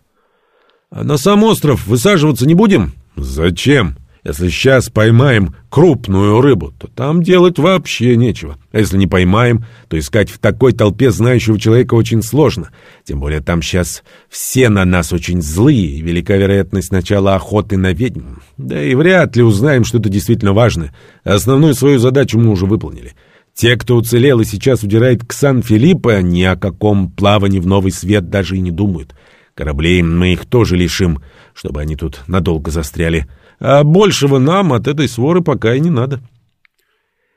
А на сам остров высаживаться не будем? Зачем? Если сейчас поймаем крупную рыбу, то там делать вообще нечего. А если не поймаем, то искать в такой толпе знающего человека очень сложно. Тем более там сейчас все на нас очень злые, и велика вероятность начала охоты на ведьм. Да и вряд ли узнаем что-то действительно важное. Основную свою задачу мы уже выполнили. Те, кто уцелел и сейчас удирает к Сан-Филиппо, ни о каком плавании в новый свет даже и не думают. Кораблей мы их тоже лишим, чтобы они тут надолго застряли. А большего нам от этой своры пока и не надо.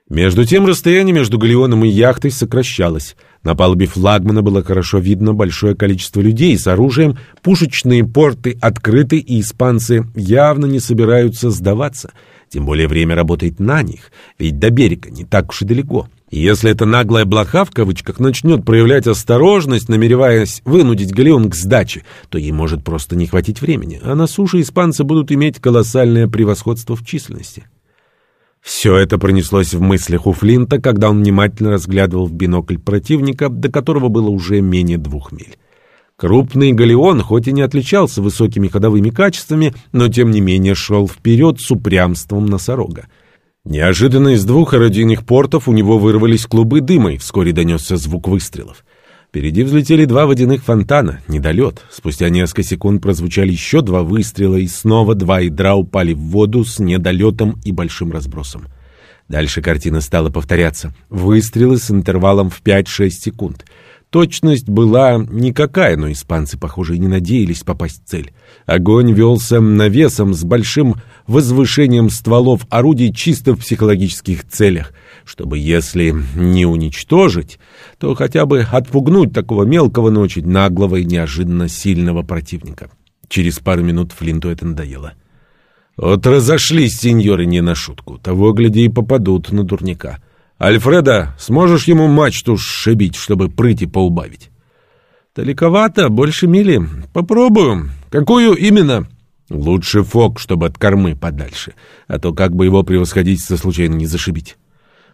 Между тем расстояние между галеоном и яхтой сокращалось. На палубе флагмана было хорошо видно большое количество людей с оружием, пушечные порты открыты, и испанцы явно не собираются сдаваться. Тем более время работает на них, ведь до берега не так уж и далеко. Если эта наглая блоха, в кавычках, начнет проявлять осторожность, намереваясь вынудить галеон к сдаче, то ей может просто не хватить времени, а на суше испанцы будут иметь колоссальное превосходство в численности. Все это пронеслось в мыслях у Флинта, когда он внимательно разглядывал в бинокль противника, до которого было уже менее двух миль. Крупный галеон, хоть и не отличался высокими ходовыми качествами, но тем не менее шел вперед с упрямством носорога. Неожиданно из двух орудийных портов у него вырвались клубы дыма, и вскоре донесся звук выстрелов. Впереди взлетели два водяных фонтана, недолет. Спустя несколько секунд прозвучали еще два выстрела, и снова два ядра упали в воду с недолетом и большим разбросом. Дальше картина стала повторяться. Выстрелы с интервалом в 5-6 секунд — Точность была никакая, но испанцы, похоже, и не надеялись попасть в цель. Огонь велся навесом с большим возвышением стволов орудий чисто в психологических целях, чтобы, если не уничтожить, то хотя бы отпугнуть такого мелкого, но очень наглого и неожиданно сильного противника. Через пару минут Флинту это надоело. Вот разошлись сеньоры не на шутку. Того, гляди, и попадут на дурника. Альфреда, сможешь ему мачту сшибить, чтобы прыти поубавить? Далековато, больше мили. Попробую. Какую именно? Лучше фок, чтобы от кормы подальше, а то как бы его превосходительство случайно не зашибить.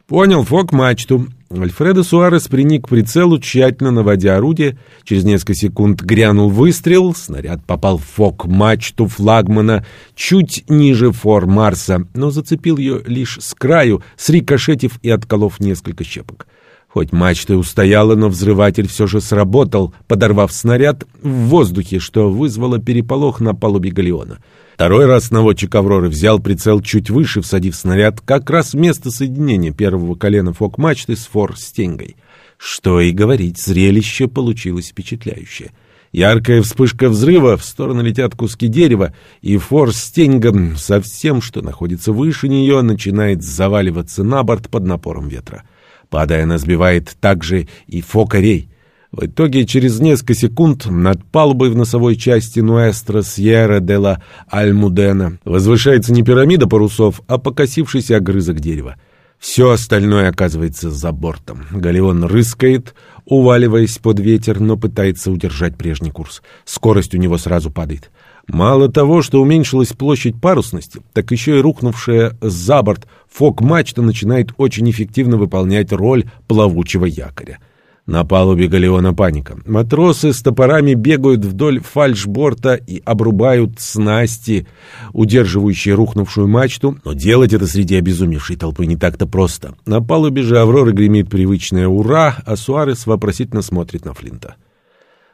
Понял, фок мачту. Альфредо Суарес приник к прицелу, тщательно наводя орудие. Через несколько секунд грянул выстрел. Снаряд попал в фок мачту флагмана чуть ниже фор Марса, но зацепил ее лишь с краю, срикошетив и отколов несколько щепок. Хоть мачта и устояла, но взрыватель все же сработал, подорвав снаряд в воздухе, что вызвало переполох на палубе галеона. Второй раз наводчик «Авроры» взял прицел чуть выше, всадив снаряд как раз вместо соединения первого колена фок-мачты с фор-стенгой. Что и говорить, зрелище получилось впечатляющее. Яркая вспышка взрыва, в сторону летят куски дерева, и фор-стенга со всем, что находится выше нее, начинает заваливаться на борт под напором ветра. Падая, она сбивает также и фокарей. В итоге через несколько секунд над палубой в носовой части Нуэстро Сьерра де ла Альмудена возвышается не пирамида парусов, а покосившийся огрызок дерева. Все остальное оказывается за бортом. Галеон рыскает, уваливаясь под ветер, но пытается удержать прежний курс. Скорость у него сразу падает. Мало того, что уменьшилась площадь парусности, так еще и рухнувшая за борт фок-мачта начинает очень эффективно выполнять роль плавучего якоря. На палубе галеона паника. Матросы с топорами бегают вдоль фальшборта и обрубают снасти, удерживающие рухнувшую мачту, но делать это среди обезумевшей толпы не так-то просто. На палубе же Авроры гремит привычное «Ура!», а Суарес вопросительно смотрит на Флинта.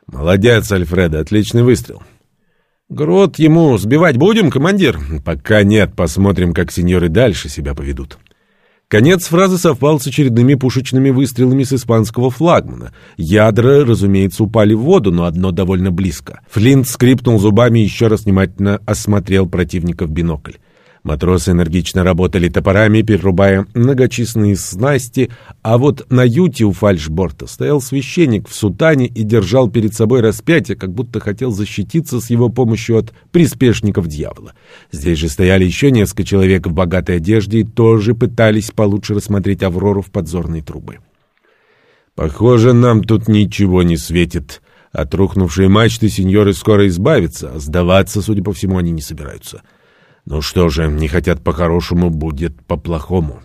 «Молодец, Альфреда, отличный выстрел. Грот ему сбивать будем, командир? Пока нет, посмотрим, как сеньоры дальше себя поведут. Конец фразы совпал с очередными пушечными выстрелами с испанского флагмана. Ядра, разумеется, упали в воду, но одно довольно близко. Флинт скрипнул зубами и еще раз внимательно осмотрел противника в бинокль. Матросы энергично работали топорами, перерубая многочисленные снасти, а вот на юте у фальшборта стоял священник в сутане и держал перед собой распятие, как будто хотел защититься с его помощью от приспешников дьявола. Здесь же стояли еще несколько человек в богатой одежде и тоже пытались получше рассмотреть Аврору в подзорной трубы. «Похоже, нам тут ничего не светит», от рухнувшей мачты сеньоры скоро избавятся, а сдаваться, судя по всему, они не собираются. Ну что же, не хотят по-хорошему, будет по-плохому.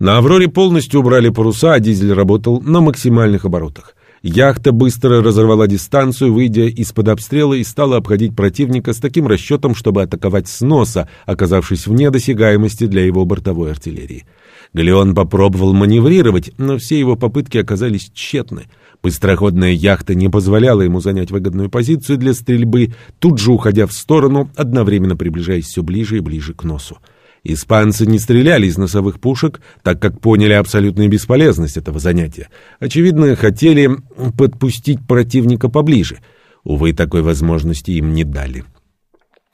На «Авроре» полностью убрали паруса, а дизель работал на максимальных оборотах. Яхта быстро разорвала дистанцию, выйдя из-под обстрела и стала обходить противника с таким расчетом, чтобы атаковать с носа, оказавшись вне досягаемости для его бортовой артиллерии. Галеон попробовал маневрировать, но все его попытки оказались тщетны. Быстроходная яхта не позволяла ему занять выгодную позицию для стрельбы, тут же уходя в сторону, одновременно приближаясь все ближе и ближе к носу. Испанцы не стреляли из носовых пушек, так как поняли абсолютную бесполезность этого занятия. Очевидно, хотели подпустить противника поближе. Увы, такой возможности им не дали.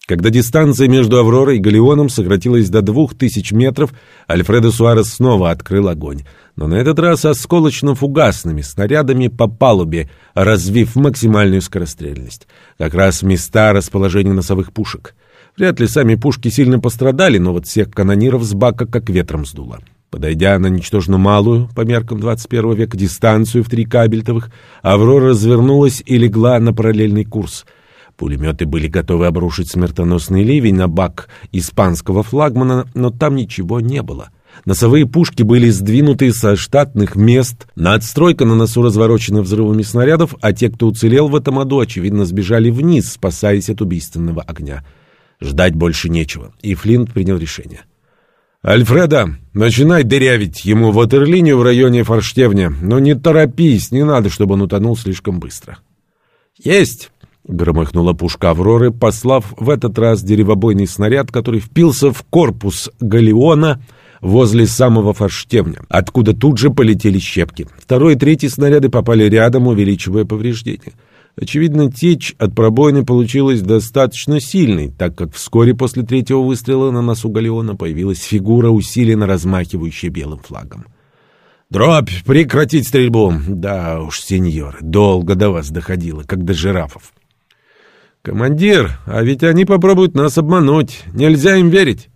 Когда дистанция между «Авророй» и «Галеоном» сократилась до двух тысяч метров, Альфредо Суарес снова открыл огонь. Но на этот раз осколочно-фугасными снарядами по палубе, развив максимальную скорострельность. Как раз места расположения носовых пушек. Вряд ли сами пушки сильно пострадали, но вот всех канониров с бака как ветром сдуло. Подойдя на ничтожно малую, по меркам 21 века, дистанцию в три кабельтовых, «Аврора» развернулась и легла на параллельный курс — Пулеметы были готовы обрушить смертоносный ливень на бак испанского флагмана, но там ничего не было. Носовые пушки были сдвинуты со штатных мест, надстройка на носу разворочена взрывами снарядов, а те, кто уцелел в этом аду, очевидно, сбежали вниз, спасаясь от убийственного огня. Ждать больше нечего, и Флинт принял решение. «Альфреда, начинай дырявить ему ватерлинию в районе форштевня, но не торопись, не надо, чтобы он утонул слишком быстро». «Есть!» Громыхнула пушка «Авроры», послав в этот раз деревобойный снаряд, который впился в корпус галеона возле самого форштевня, откуда тут же полетели щепки. Второй и третий снаряды попали рядом, увеличивая повреждения. Очевидно, течь от пробоины получилась достаточно сильной, так как вскоре после третьего выстрела на носу галеона появилась фигура, усиленно размахивающая белым флагом. «Дробь! Прекратить стрельбу!» «Да уж, сеньор, долго до вас доходило, как до жирафов». «Командир, а ведь они попробуют нас обмануть. Нельзя им верить».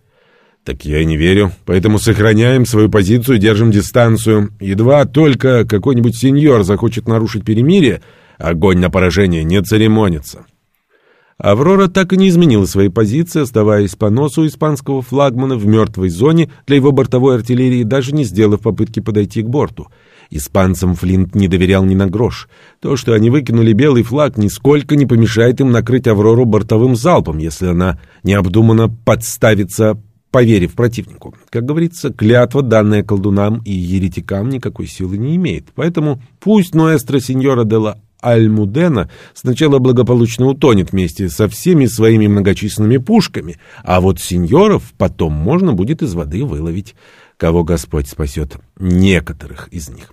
«Так я и не верю. Поэтому сохраняем свою позицию держим дистанцию. Едва только какой-нибудь сеньор захочет нарушить перемирие, огонь на поражение не церемонится». Аврора так и не изменила своей позиции, оставаясь по носу испанского флагмана в мертвой зоне для его бортовой артиллерии, даже не сделав попытки подойти к борту. Испанцам Флинт не доверял ни на грош. То, что они выкинули белый флаг, нисколько не помешает им накрыть «Аврору» бортовым залпом, если она необдуманно подставится, поверив противнику. Как говорится, клятва, данная колдунам и еретикам, никакой силы не имеет. Поэтому пусть Ноэстро Синьора де ла Альмудена сначала благополучно утонет вместе со всеми своими многочисленными пушками, а вот сеньоров потом можно будет из воды выловить. Кого Господь спасет? Некоторых из них.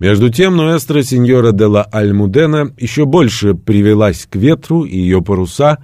Между тем Нуэстро сеньора де ла Альмудена еще больше привелась к ветру, и ее паруса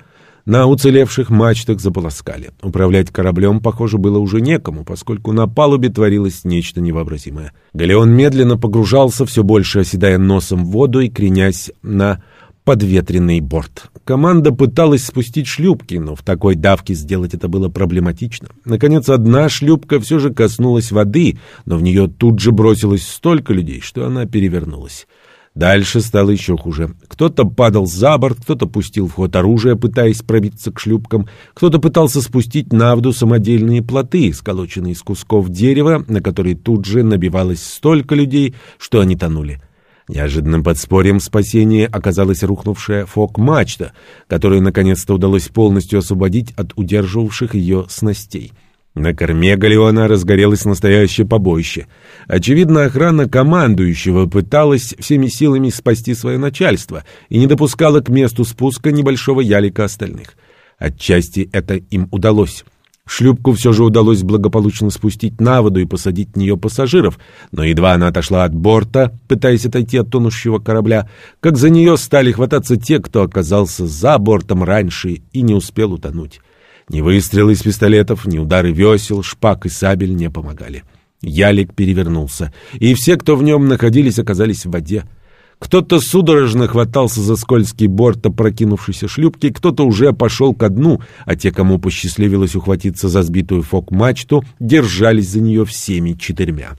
на уцелевших мачтах заполоскали. Управлять кораблем, похоже, было уже некому, поскольку на палубе творилось нечто невообразимое. Галеон медленно погружался, все больше оседая носом в воду и кренясь на подветренный борт. Команда пыталась спустить шлюпки, но в такой давке сделать это было проблематично. Наконец, одна шлюпка все же коснулась воды, но в нее тут же бросилось столько людей, что она перевернулась. Дальше стало еще хуже. Кто-то падал за борт, кто-то пустил в ход оружие, пытаясь пробиться к шлюпкам, кто-то пытался спустить на воду самодельные плоты, сколоченные из кусков дерева, на которые тут же набивалось столько людей, что они тонули. Неожиданным подспорьем спасения оказалась рухнувшая фок-мачта, которую наконец-то удалось полностью освободить от удерживавших ее снастей. На корме галеона разгорелось настоящее побоище. Очевидно, охрана командующего пыталась всеми силами спасти свое начальство и не допускала к месту спуска небольшого ялика остальных. Отчасти это им удалось. Шлюпку все же удалось благополучно спустить на воду и посадить в нее пассажиров, но едва она отошла от борта, пытаясь отойти от тонущего корабля, как за нее стали хвататься те, кто оказался за бортом раньше и не успел утонуть. Ни выстрелы из пистолетов, ни удары весел, шпаг и сабель не помогали. Ялик перевернулся, и все, кто в нем находились, оказались в воде. Кто-то судорожно хватался за скользкий борт опрокинувшейся шлюпки, кто-то уже пошел ко дну, а те, кому посчастливилось ухватиться за сбитую фок-мачту, держались за нее всеми четырьмя.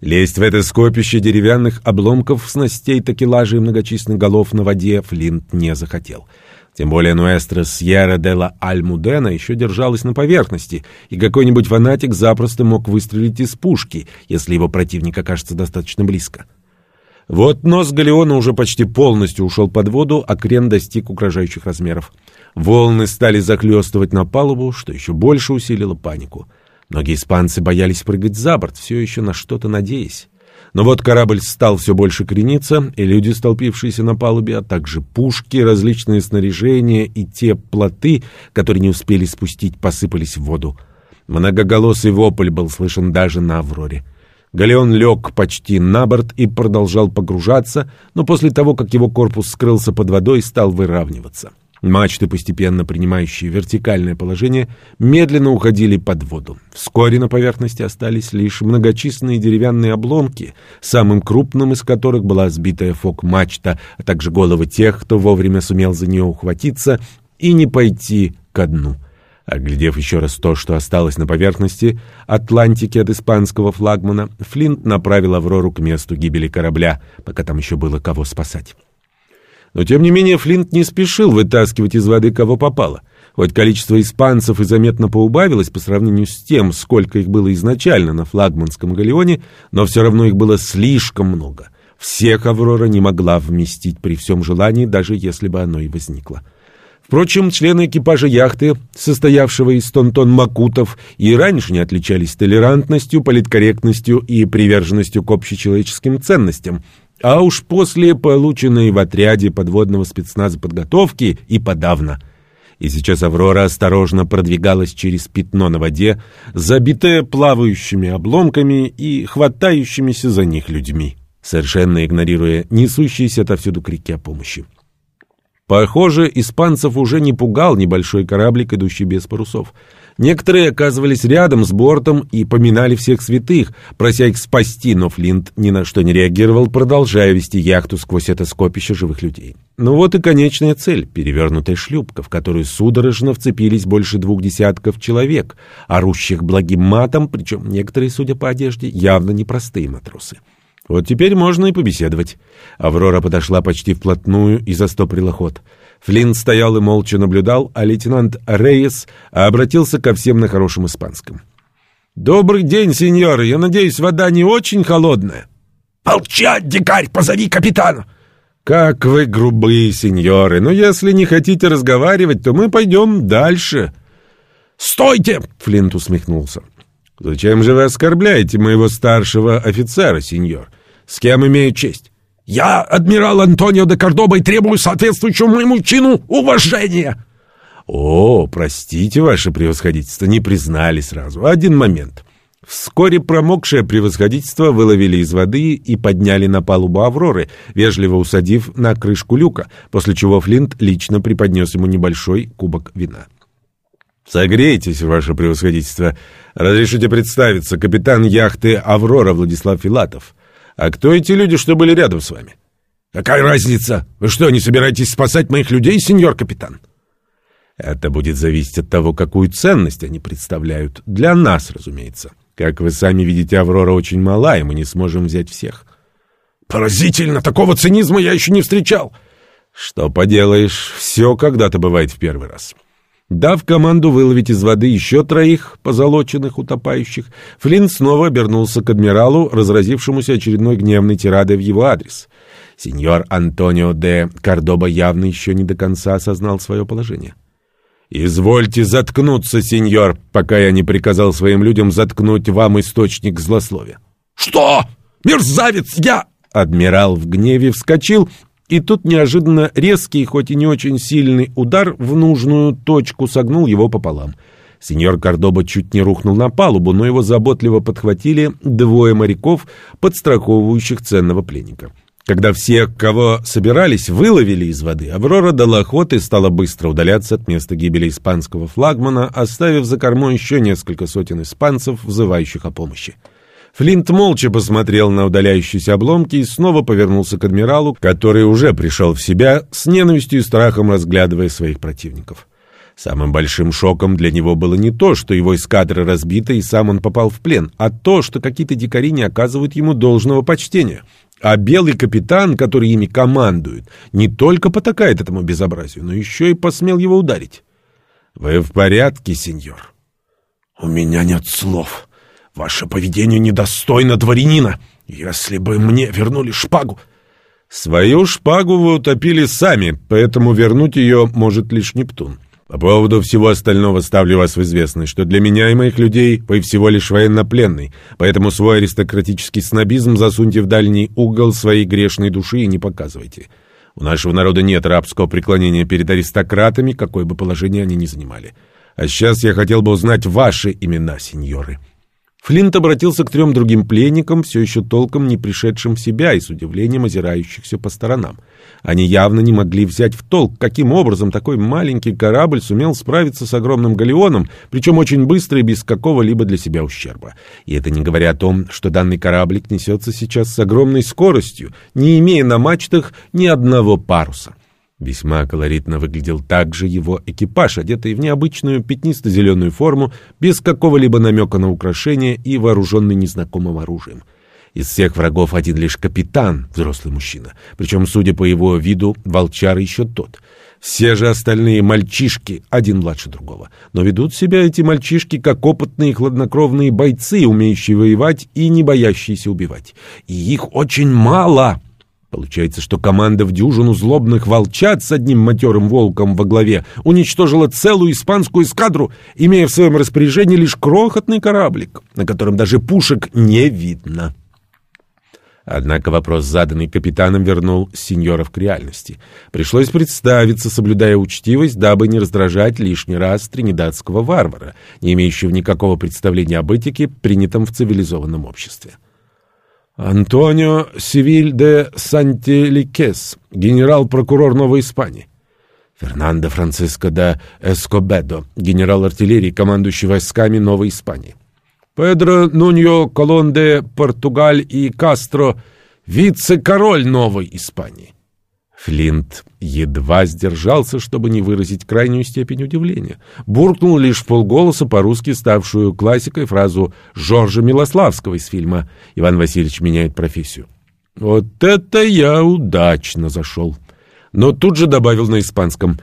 Лезть в это скопище деревянных обломков, снастей, такелажа и многочисленных голов на воде Флинт не захотел — тем более Нуэстро Сьерра де ла Альмудена еще держалась на поверхности, и какой-нибудь фанатик запросто мог выстрелить из пушки, если его противник окажется достаточно близко. Вот нос галеона уже почти полностью ушел под воду, а крен достиг угрожающих размеров. Волны стали захлестывать на палубу, что еще больше усилило панику. Многие испанцы боялись прыгать за борт, все еще на что-то надеясь. Но вот корабль стал все больше крениться, и люди, столпившиеся на палубе, а также пушки, различные снаряжения и те плоты, которые не успели спустить, посыпались в воду. Многоголосый вопль был слышен даже на «Авроре». Галеон лег почти на борт и продолжал погружаться, но после того, как его корпус скрылся под водой, стал выравниваться. Мачты, постепенно принимающие вертикальное положение, медленно уходили под воду. Вскоре на поверхности остались лишь многочисленные деревянные обломки, самым крупным из которых была сбитая фок-мачта, а также головы тех, кто вовремя сумел за нее ухватиться и не пойти ко дну. Оглядев еще раз то, что осталось на поверхности Атлантики от испанского флагмана, Флинт направил «Аврору» к месту гибели корабля, пока там еще было кого спасать. Но, тем не менее, Флинт не спешил вытаскивать из воды кого попало. Хоть количество испанцев и заметно поубавилось по сравнению с тем, сколько их было изначально на флагманском галеоне, но все равно их было слишком много. Всех «Аврора» не могла вместить при всем желании, даже если бы оно и возникло. Впрочем, члены экипажа яхты, состоявшего из тонтон макутов, и раньше не отличались толерантностью, политкорректностью и приверженностью к общечеловеческим ценностям – а уж после полученной в отряде подводного спецназа подготовки и подавно. И сейчас «Аврора» осторожно продвигалась через пятно на воде, забитое плавающими обломками и хватающимися за них людьми, совершенно игнорируя несущиеся отовсюду крики о помощи. Похоже, испанцев уже не пугал небольшой кораблик, идущий без парусов. Некоторые оказывались рядом с бортом и поминали всех святых, прося их спасти, но Флинт ни на что не реагировал, продолжая вести яхту сквозь это скопище живых людей. Ну вот и конечная цель — перевернутая шлюпка, в которую судорожно вцепились больше двух десятков человек, орущих благим матом, причем некоторые, судя по одежде, явно непростые матросы. Вот теперь можно и побеседовать. Аврора подошла почти вплотную и застоприла ход. Флинн стоял и молча наблюдал, а лейтенант Рейес обратился ко всем на хорошем испанском. «Добрый день, сеньоры. Я надеюсь, вода не очень холодная?» «Молчать, дикарь! Позови капитана!» «Как вы грубые, сеньоры! Но если не хотите разговаривать, то мы пойдем дальше». «Стойте!» — Флинт усмехнулся. «Зачем же вы оскорбляете моего старшего офицера, сеньор? С кем имею честь? Я адмирал Антонио де Кордоба и требую соответствующего моему чину уважения. О, простите, ваше превосходительство, не признали сразу. Один момент. Вскоре промокшее превосходительство выловили из воды и подняли на палубу Авроры, вежливо усадив на крышку люка, после чего Флинт лично преподнес ему небольшой кубок вина. «Согрейтесь, ваше превосходительство. Разрешите представиться, капитан яхты «Аврора» Владислав Филатов. А кто эти люди, что были рядом с вами?» «Какая разница? Вы что, не собираетесь спасать моих людей, сеньор капитан?» «Это будет зависеть от того, какую ценность они представляют. Для нас, разумеется. Как вы сами видите, «Аврора» очень мала, и мы не сможем взять всех». «Поразительно! Такого цинизма я еще не встречал!» «Что поделаешь, все когда-то бывает в первый раз». Дав команду выловить из воды еще троих позолоченных утопающих, Флинн снова обернулся к адмиралу, разразившемуся очередной гневной тирадой в его адрес. Сеньор Антонио де Кордоба явно еще не до конца осознал свое положение. «Извольте заткнуться, сеньор, пока я не приказал своим людям заткнуть вам источник злословия». «Что? Мерзавец, я...» Адмирал в гневе вскочил и тут неожиданно резкий, хоть и не очень сильный удар в нужную точку согнул его пополам. Сеньор Кордоба чуть не рухнул на палубу, но его заботливо подхватили двое моряков, подстраховывающих ценного пленника. Когда все, кого собирались, выловили из воды, Аврора дала ход и стала быстро удаляться от места гибели испанского флагмана, оставив за кормой еще несколько сотен испанцев, взывающих о помощи. Флинт молча посмотрел на удаляющиеся обломки и снова повернулся к адмиралу, который уже пришел в себя, с ненавистью и страхом разглядывая своих противников. Самым большим шоком для него было не то, что его эскадра разбита и сам он попал в плен, а то, что какие-то дикари не оказывают ему должного почтения. А белый капитан, который ими командует, не только потакает этому безобразию, но еще и посмел его ударить. «Вы в порядке, сеньор?» «У меня нет слов. Ваше поведение недостойно дворянина. Если бы мне вернули шпагу...» «Свою шпагу вы утопили сами, поэтому вернуть ее может лишь Нептун». По поводу всего остального ставлю вас в известность, что для меня и моих людей вы всего лишь военнопленный, поэтому свой аристократический снобизм засуньте в дальний угол своей грешной души и не показывайте. У нашего народа нет рабского преклонения перед аристократами, какое бы положение они ни занимали. А сейчас я хотел бы узнать ваши имена, сеньоры». Флинт обратился к трем другим пленникам, все еще толком не пришедшим в себя и с удивлением озирающихся по сторонам. Они явно не могли взять в толк, каким образом такой маленький корабль сумел справиться с огромным галеоном, причем очень быстро и без какого-либо для себя ущерба. И это не говоря о том, что данный кораблик несется сейчас с огромной скоростью, не имея на мачтах ни одного паруса. Весьма колоритно выглядел также его экипаж, одетый в необычную пятнисто-зеленую форму, без какого-либо намека на украшение и вооруженный незнакомым оружием. Из всех врагов один лишь капитан, взрослый мужчина, причем, судя по его виду, волчар еще тот. Все же остальные мальчишки, один младше другого. Но ведут себя эти мальчишки как опытные хладнокровные бойцы, умеющие воевать и не боящиеся убивать. И их очень мало — Получается, что команда в дюжину злобных волчат с одним матерым волком во главе уничтожила целую испанскую эскадру, имея в своем распоряжении лишь крохотный кораблик, на котором даже пушек не видно. Однако вопрос, заданный капитаном, вернул сеньоров к реальности. Пришлось представиться, соблюдая учтивость, дабы не раздражать лишний раз тринидадского варвара, не имеющего никакого представления об этике, принятом в цивилизованном обществе. Антонио Сивиль де Сантеликес, генерал-прокурор Новой Испании. Фернандо Франциско де Эскобедо, генерал артиллерии, командующий войсками Новой Испании. Педро Нуньо Колон де Португаль и Кастро, вице-король Новой Испании. Флинт едва сдержался, чтобы не выразить крайнюю степень удивления. Буркнул лишь в полголоса по-русски ставшую классикой фразу Жоржа Милославского из фильма «Иван Васильевич меняет профессию». «Вот это я удачно зашел!» Но тут же добавил на испанском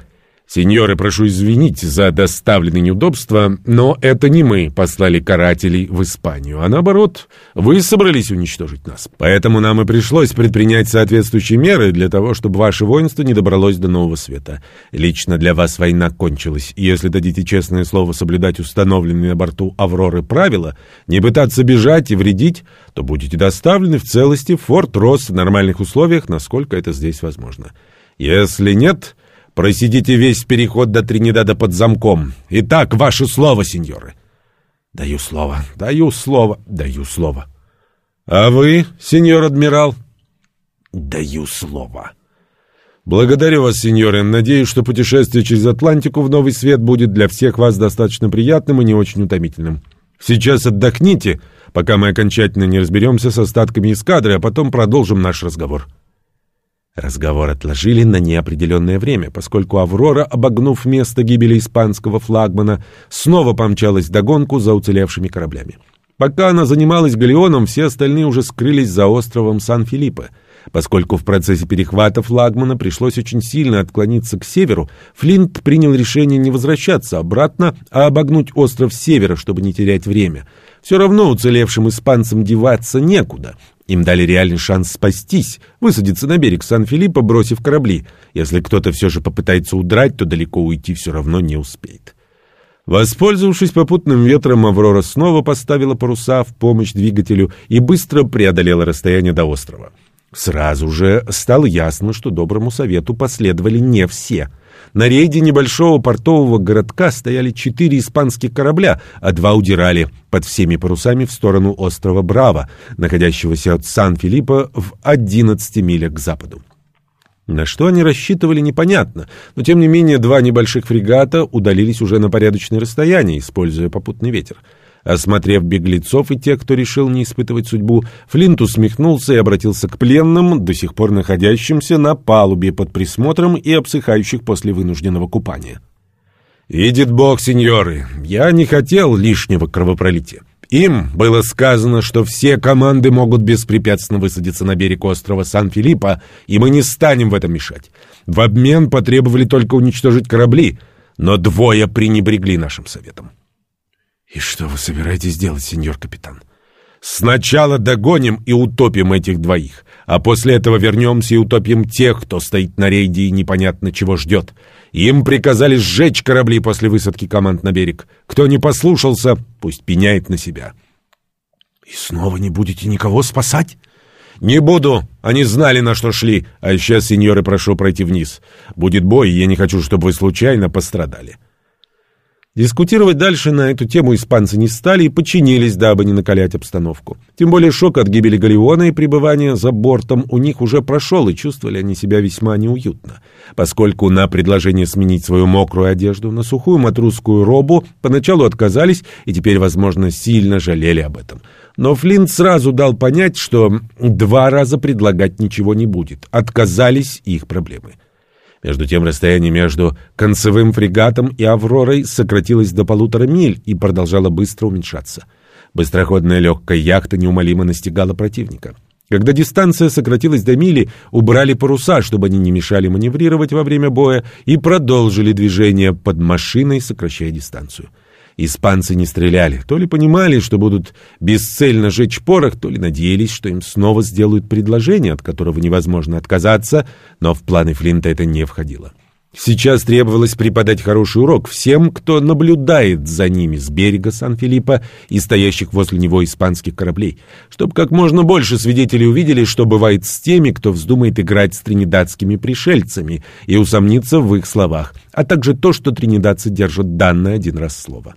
Сеньоры, прошу извинить за доставленные неудобства, но это не мы послали карателей в Испанию, а наоборот, вы собрались уничтожить нас. Поэтому нам и пришлось предпринять соответствующие меры для того, чтобы ваше воинство не добралось до Нового Света. Лично для вас война кончилась, и если дадите честное слово соблюдать установленные на борту Авроры правила, не пытаться бежать и вредить, то будете доставлены в целости в Форт Росс в нормальных условиях, насколько это здесь возможно. Если нет Просидите весь переход до Тринидада под замком. Итак, ваше слово, сеньоры. Даю слово, даю слово, даю слово. А вы, сеньор адмирал? Даю слово. Благодарю вас, сеньоры. Надеюсь, что путешествие через Атлантику в Новый Свет будет для всех вас достаточно приятным и не очень утомительным. Сейчас отдохните, пока мы окончательно не разберемся с остатками эскадры, а потом продолжим наш разговор. Разговор отложили на неопределенное время, поскольку «Аврора», обогнув место гибели испанского флагмана, снова помчалась догонку за уцелевшими кораблями. Пока она занималась галеоном, все остальные уже скрылись за островом Сан-Филиппе. Поскольку в процессе перехвата флагмана пришлось очень сильно отклониться к северу, Флинт принял решение не возвращаться обратно, а обогнуть остров с севера, чтобы не терять время. Все равно уцелевшим испанцам деваться некуда, им дали реальный шанс спастись, высадиться на берег Сан-Филиппа, бросив корабли. Если кто-то все же попытается удрать, то далеко уйти все равно не успеет. Воспользовавшись попутным ветром, Аврора снова поставила паруса в помощь двигателю и быстро преодолела расстояние до острова. Сразу же стало ясно, что доброму совету последовали не все. На рейде небольшого портового городка стояли четыре испанских корабля, а два удирали под всеми парусами в сторону острова Браво, находящегося от Сан-Филиппо в 11 милях к западу. На что они рассчитывали, непонятно, но тем не менее два небольших фрегата удалились уже на порядочное расстояние, используя попутный ветер. Осмотрев беглецов и тех, кто решил не испытывать судьбу, Флинт усмехнулся и обратился к пленным, до сих пор находящимся на палубе под присмотром и обсыхающих после вынужденного купания. «Видит Бог, сеньоры, я не хотел лишнего кровопролития. Им было сказано, что все команды могут беспрепятственно высадиться на берег острова Сан-Филиппо, и мы не станем в этом мешать. В обмен потребовали только уничтожить корабли, но двое пренебрегли нашим советом. «И что вы собираетесь делать, сеньор капитан?» «Сначала догоним и утопим этих двоих, а после этого вернемся и утопим тех, кто стоит на рейде и непонятно чего ждет. Им приказали сжечь корабли после высадки команд на берег. Кто не послушался, пусть пеняет на себя». «И снова не будете никого спасать?» «Не буду. Они знали, на что шли. А сейчас, сеньоры, прошу пройти вниз. Будет бой, и я не хочу, чтобы вы случайно пострадали». Дискутировать дальше на эту тему испанцы не стали и подчинились, дабы не накалять обстановку. Тем более шок от гибели Галеона и пребывания за бортом у них уже прошел, и чувствовали они себя весьма неуютно. Поскольку на предложение сменить свою мокрую одежду на сухую матрусскую робу поначалу отказались и теперь, возможно, сильно жалели об этом. Но Флинт сразу дал понять, что два раза предлагать ничего не будет. Отказались их проблемы. Между тем расстояние между концевым фрегатом и «Авророй» сократилось до полутора миль и продолжало быстро уменьшаться. Быстроходная легкая яхта неумолимо настигала противника. Когда дистанция сократилась до мили, убрали паруса, чтобы они не мешали маневрировать во время боя, и продолжили движение под машиной, сокращая дистанцию. Испанцы не стреляли, то ли понимали, что будут бесцельно жечь порох, то ли надеялись, что им снова сделают предложение, от которого невозможно отказаться, но в планы Флинта это не входило. Сейчас требовалось преподать хороший урок всем, кто наблюдает за ними с берега Сан-Филиппо и стоящих возле него испанских кораблей, чтобы как можно больше свидетелей увидели, что бывает с теми, кто вздумает играть с тринидадскими пришельцами и усомниться в их словах, а также то, что тринидадцы держат данное один раз слово.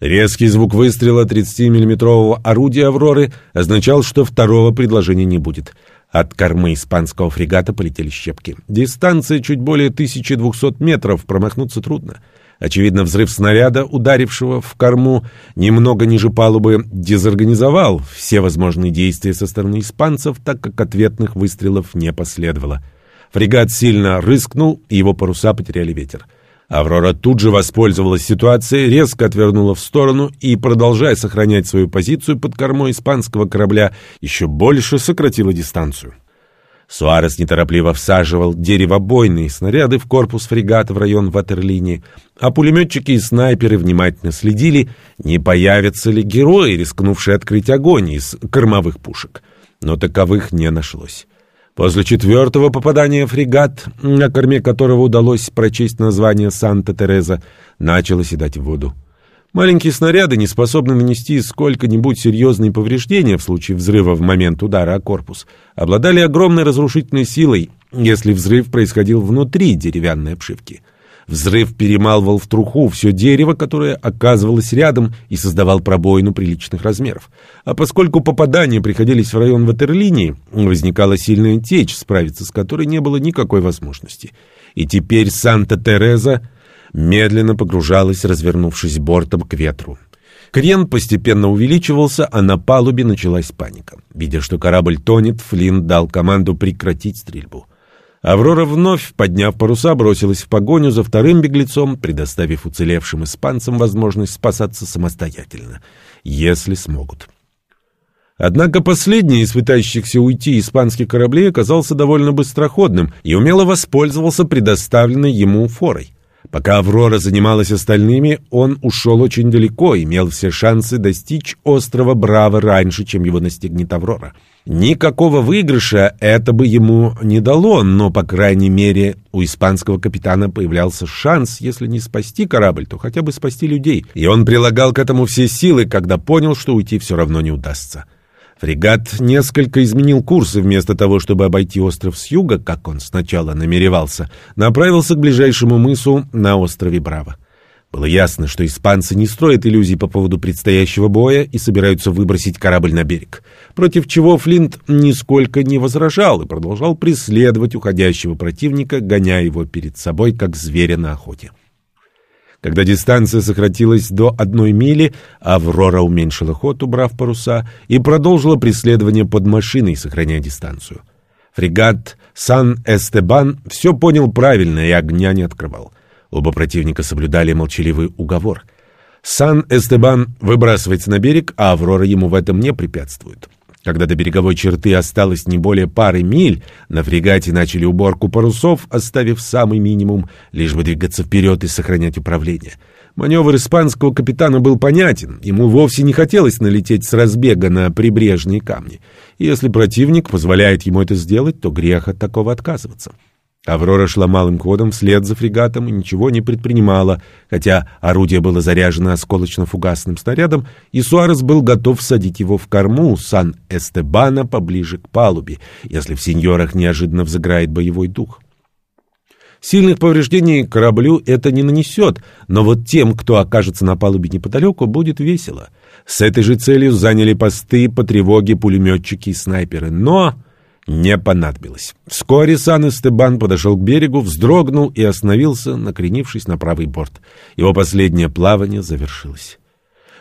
Резкий звук выстрела 30-миллиметрового орудия «Авроры» означал, что второго предложения не будет. От кормы испанского фрегата полетели щепки. Дистанция чуть более 1200 метров, промахнуться трудно. Очевидно, взрыв снаряда, ударившего в корму немного ниже палубы, дезорганизовал все возможные действия со стороны испанцев, так как ответных выстрелов не последовало. Фрегат сильно рыскнул, и его паруса потеряли ветер. Аврора тут же воспользовалась ситуацией, резко отвернула в сторону и, продолжая сохранять свою позицию под кормой испанского корабля, еще больше сократила дистанцию. Суарес неторопливо всаживал деревобойные снаряды в корпус фрегата в район ватерлинии, а пулеметчики и снайперы внимательно следили, не появятся ли герои, рискнувшие открыть огонь из кормовых пушек. Но таковых не нашлось. После четвертого попадания фрегат, на корме которого удалось прочесть название «Санта-Тереза», начал оседать в воду. Маленькие снаряды не способны нанести сколько-нибудь серьезные повреждения в случае взрыва в момент удара о корпус. Обладали огромной разрушительной силой, если взрыв происходил внутри деревянной обшивки. Взрыв перемалывал в труху все дерево, которое оказывалось рядом, и создавал пробоину приличных размеров. А поскольку попадания приходились в район ватерлинии, возникала сильная течь, справиться с которой не было никакой возможности. И теперь Санта-Тереза медленно погружалась, развернувшись бортом к ветру. Крен постепенно увеличивался, а на палубе началась паника. Видя, что корабль тонет, Флинн дал команду прекратить стрельбу. Аврора вновь, подняв паруса, бросилась в погоню за вторым беглецом, предоставив уцелевшим испанцам возможность спасаться самостоятельно, если смогут. Однако последний из пытающихся уйти испанских кораблей оказался довольно быстроходным и умело воспользовался предоставленной ему форой. Пока Аврора занималась остальными, он ушел очень далеко, имел все шансы достичь острова Браво раньше, чем его настигнет Аврора. Никакого выигрыша это бы ему не дало, но, по крайней мере, у испанского капитана появлялся шанс, если не спасти корабль, то хотя бы спасти людей. И он прилагал к этому все силы, когда понял, что уйти все равно не удастся. Фрегат несколько изменил курс и вместо того, чтобы обойти остров с юга, как он сначала намеревался, направился к ближайшему мысу на острове Браво. Было ясно, что испанцы не строят иллюзий по поводу предстоящего боя и собираются выбросить корабль на берег, против чего Флинт нисколько не возражал и продолжал преследовать уходящего противника, гоняя его перед собой, как зверя на охоте. Когда дистанция сократилась до одной мили, Аврора уменьшила ход, убрав паруса, и продолжила преследование под машиной, сохраняя дистанцию. Фрегат «Сан-Эстебан» все понял правильно и огня не открывал. Оба противника соблюдали молчаливый уговор. «Сан-Эстебан» выбрасывается на берег, а «Аврора» ему в этом не препятствует. Когда до береговой черты осталось не более пары миль, на фрегате начали уборку парусов, оставив самый минимум, лишь бы двигаться вперед и сохранять управление. Маневр испанского капитана был понятен, ему вовсе не хотелось налететь с разбега на прибрежные камни. Если противник позволяет ему это сделать, то грех от такого отказываться. Аврора шла малым ходом вслед за фрегатом и ничего не предпринимала, хотя орудие было заряжено осколочно-фугасным снарядом, и Суарес был готов садить его в корму Сан-Эстебана поближе к палубе, если в сеньорах неожиданно взыграет боевой дух. Сильных повреждений кораблю это не нанесет, но вот тем, кто окажется на палубе неподалеку, будет весело. С этой же целью заняли посты по тревоге пулеметчики и снайперы, но не понадобилось. Вскоре Сан-Эстебан подошел к берегу, вздрогнул и остановился, накренившись на правый борт. Его последнее плавание завершилось.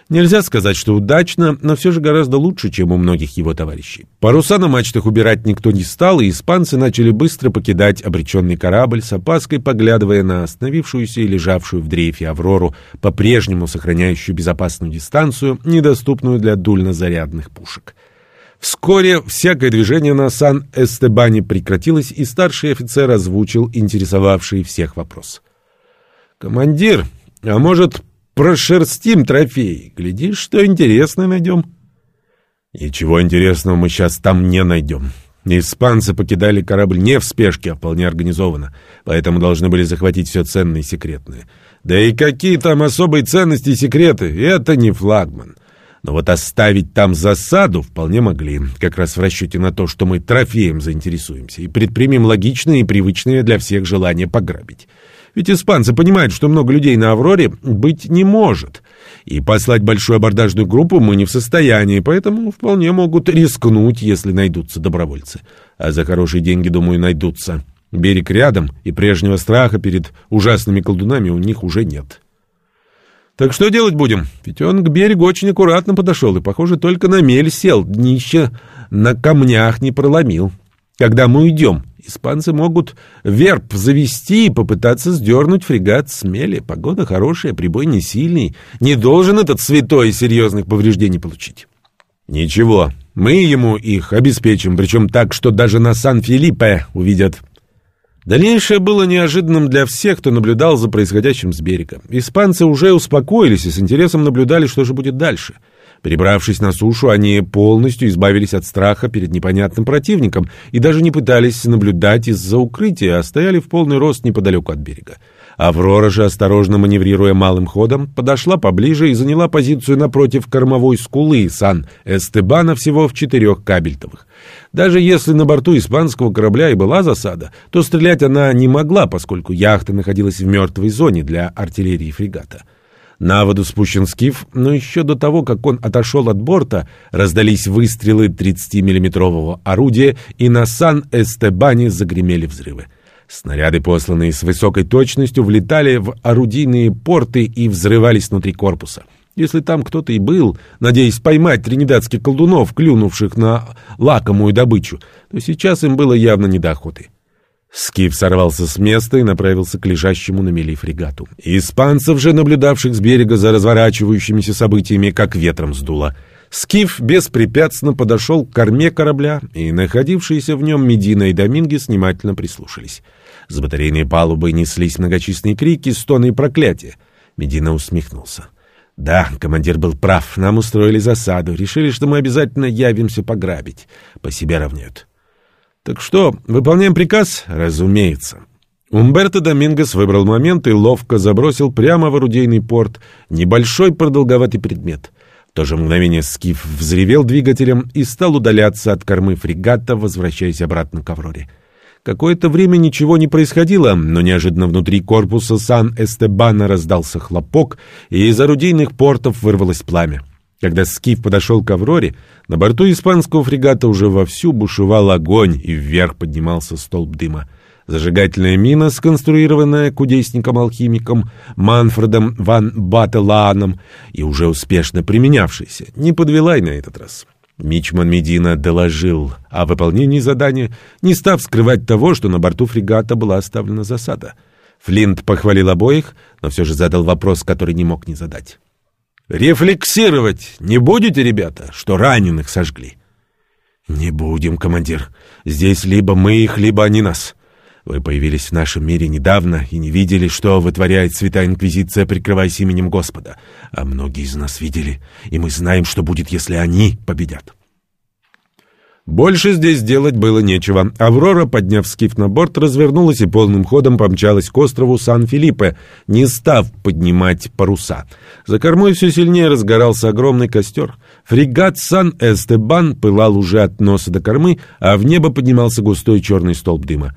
Нельзя сказать, что удачно, но все же гораздо лучше, чем у многих его товарищей. Паруса на мачтах убирать никто не стал, и испанцы начали быстро покидать обреченный корабль, с опаской поглядывая на остановившуюся и лежавшую в дрейфе «Аврору», по-прежнему сохраняющую безопасную дистанцию, недоступную для дульнозарядных пушек. Вскоре всякое движение на Сан-Эстебане прекратилось, и старший офицер озвучил интересовавший всех вопрос. «Командир, а может, прошерстим трофей? Глядишь, что интересное найдем?» «Ничего интересного мы сейчас там не найдем. Испанцы покидали корабль не в спешке, а вполне организованно, поэтому должны были захватить все ценное и секретное. Да и какие там особые ценности и секреты? Это не флагман». Но вот оставить там засаду вполне могли, как раз в расчете на то, что мы трофеем заинтересуемся и предпримем логичное и привычное для всех желание пограбить. Ведь испанцы понимают, что много людей на «Авроре» быть не может. И послать большую абордажную группу мы не в состоянии, поэтому вполне могут рискнуть, если найдутся добровольцы. А за хорошие деньги, думаю, найдутся. Берег рядом, и прежнего страха перед ужасными колдунами у них уже нет. Так что делать будем? Ведь он к берегу очень аккуратно подошел и, похоже, только на мель сел, днище на камнях не проломил. Когда мы уйдем, испанцы могут верб завести и попытаться сдернуть фрегат с мели. Погода хорошая, прибой не сильный. Не должен этот святой серьезных повреждений получить. Ничего, мы ему их обеспечим, причем так, что даже на Сан-Филиппе увидят. Дальнейшее было неожиданным для всех, кто наблюдал за происходящим с берега. Испанцы уже успокоились и с интересом наблюдали, что же будет дальше. Прибравшись на сушу, они полностью избавились от страха перед непонятным противником и даже не пытались наблюдать из-за укрытия, а стояли в полный рост неподалеку от берега. Аврора же, осторожно маневрируя малым ходом, подошла поближе и заняла позицию напротив кормовой скулы Сан-Эстебана всего в четырех кабельтовых. Даже если на борту испанского корабля и была засада, то стрелять она не могла, поскольку яхта находилась в мертвой зоне для артиллерии фрегата. На воду спущен скиф, но еще до того, как он отошел от борта, раздались выстрелы 30-миллиметрового орудия, и на Сан-Эстебане загремели взрывы. Снаряды, посланные с высокой точностью, влетали в орудийные порты и взрывались внутри корпуса. Если там кто-то и был, надеясь поймать тринидадских колдунов, клюнувших на лакомую добычу, то сейчас им было явно не до охоты. Скиф сорвался с места и направился к лежащему на мели фрегату. Испанцев же, наблюдавших с берега за разворачивающимися событиями, как ветром сдуло. Скиф беспрепятственно подошел к корме корабля, и находившиеся в нем Медина и Домингес внимательно прислушались. С батарейной палубы неслись многочисленные крики, стоны и проклятия. Медина усмехнулся. «Да, командир был прав. Нам устроили засаду. Решили, что мы обязательно явимся пограбить. По себе равняют». «Так что, выполняем приказ?» «Разумеется». Умберто Домингес выбрал момент и ловко забросил прямо в орудийный порт небольшой продолговатый предмет. То же мгновение Скиф взревел двигателем и стал удаляться от кормы фрегата, возвращаясь обратно к «Авроре». Какое-то время ничего не происходило, но неожиданно внутри корпуса Сан-Эстебана раздался хлопок, и из орудийных портов вырвалось пламя. Когда Скиф подошел к «Авроре», на борту испанского фрегата уже вовсю бушевал огонь, и вверх поднимался столб дыма. Зажигательная мина, сконструированная кудесником-алхимиком Манфредом ван Бателааном и уже успешно применявшаяся, не подвела и на этот раз. Мичман Медина доложил о выполнении задания, не став скрывать того, что на борту фрегата была оставлена засада. Флинт похвалил обоих, но все же задал вопрос, который не мог не задать. «Рефлексировать не будете, ребята, что раненых сожгли?» «Не будем, командир. Здесь либо мы их, либо они нас. Вы появились в нашем мире недавно и не видели, что вытворяет Святая Инквизиция, прикрываясь именем Господа. А многие из нас видели, и мы знаем, что будет, если они победят. Больше здесь делать было нечего. Аврора, подняв скиф на борт, развернулась и полным ходом помчалась к острову Сан-Филиппе, не став поднимать паруса. За кормой все сильнее разгорался огромный костер. Фрегат Сан-Эстебан пылал уже от носа до кормы, а в небо поднимался густой черный столб дыма.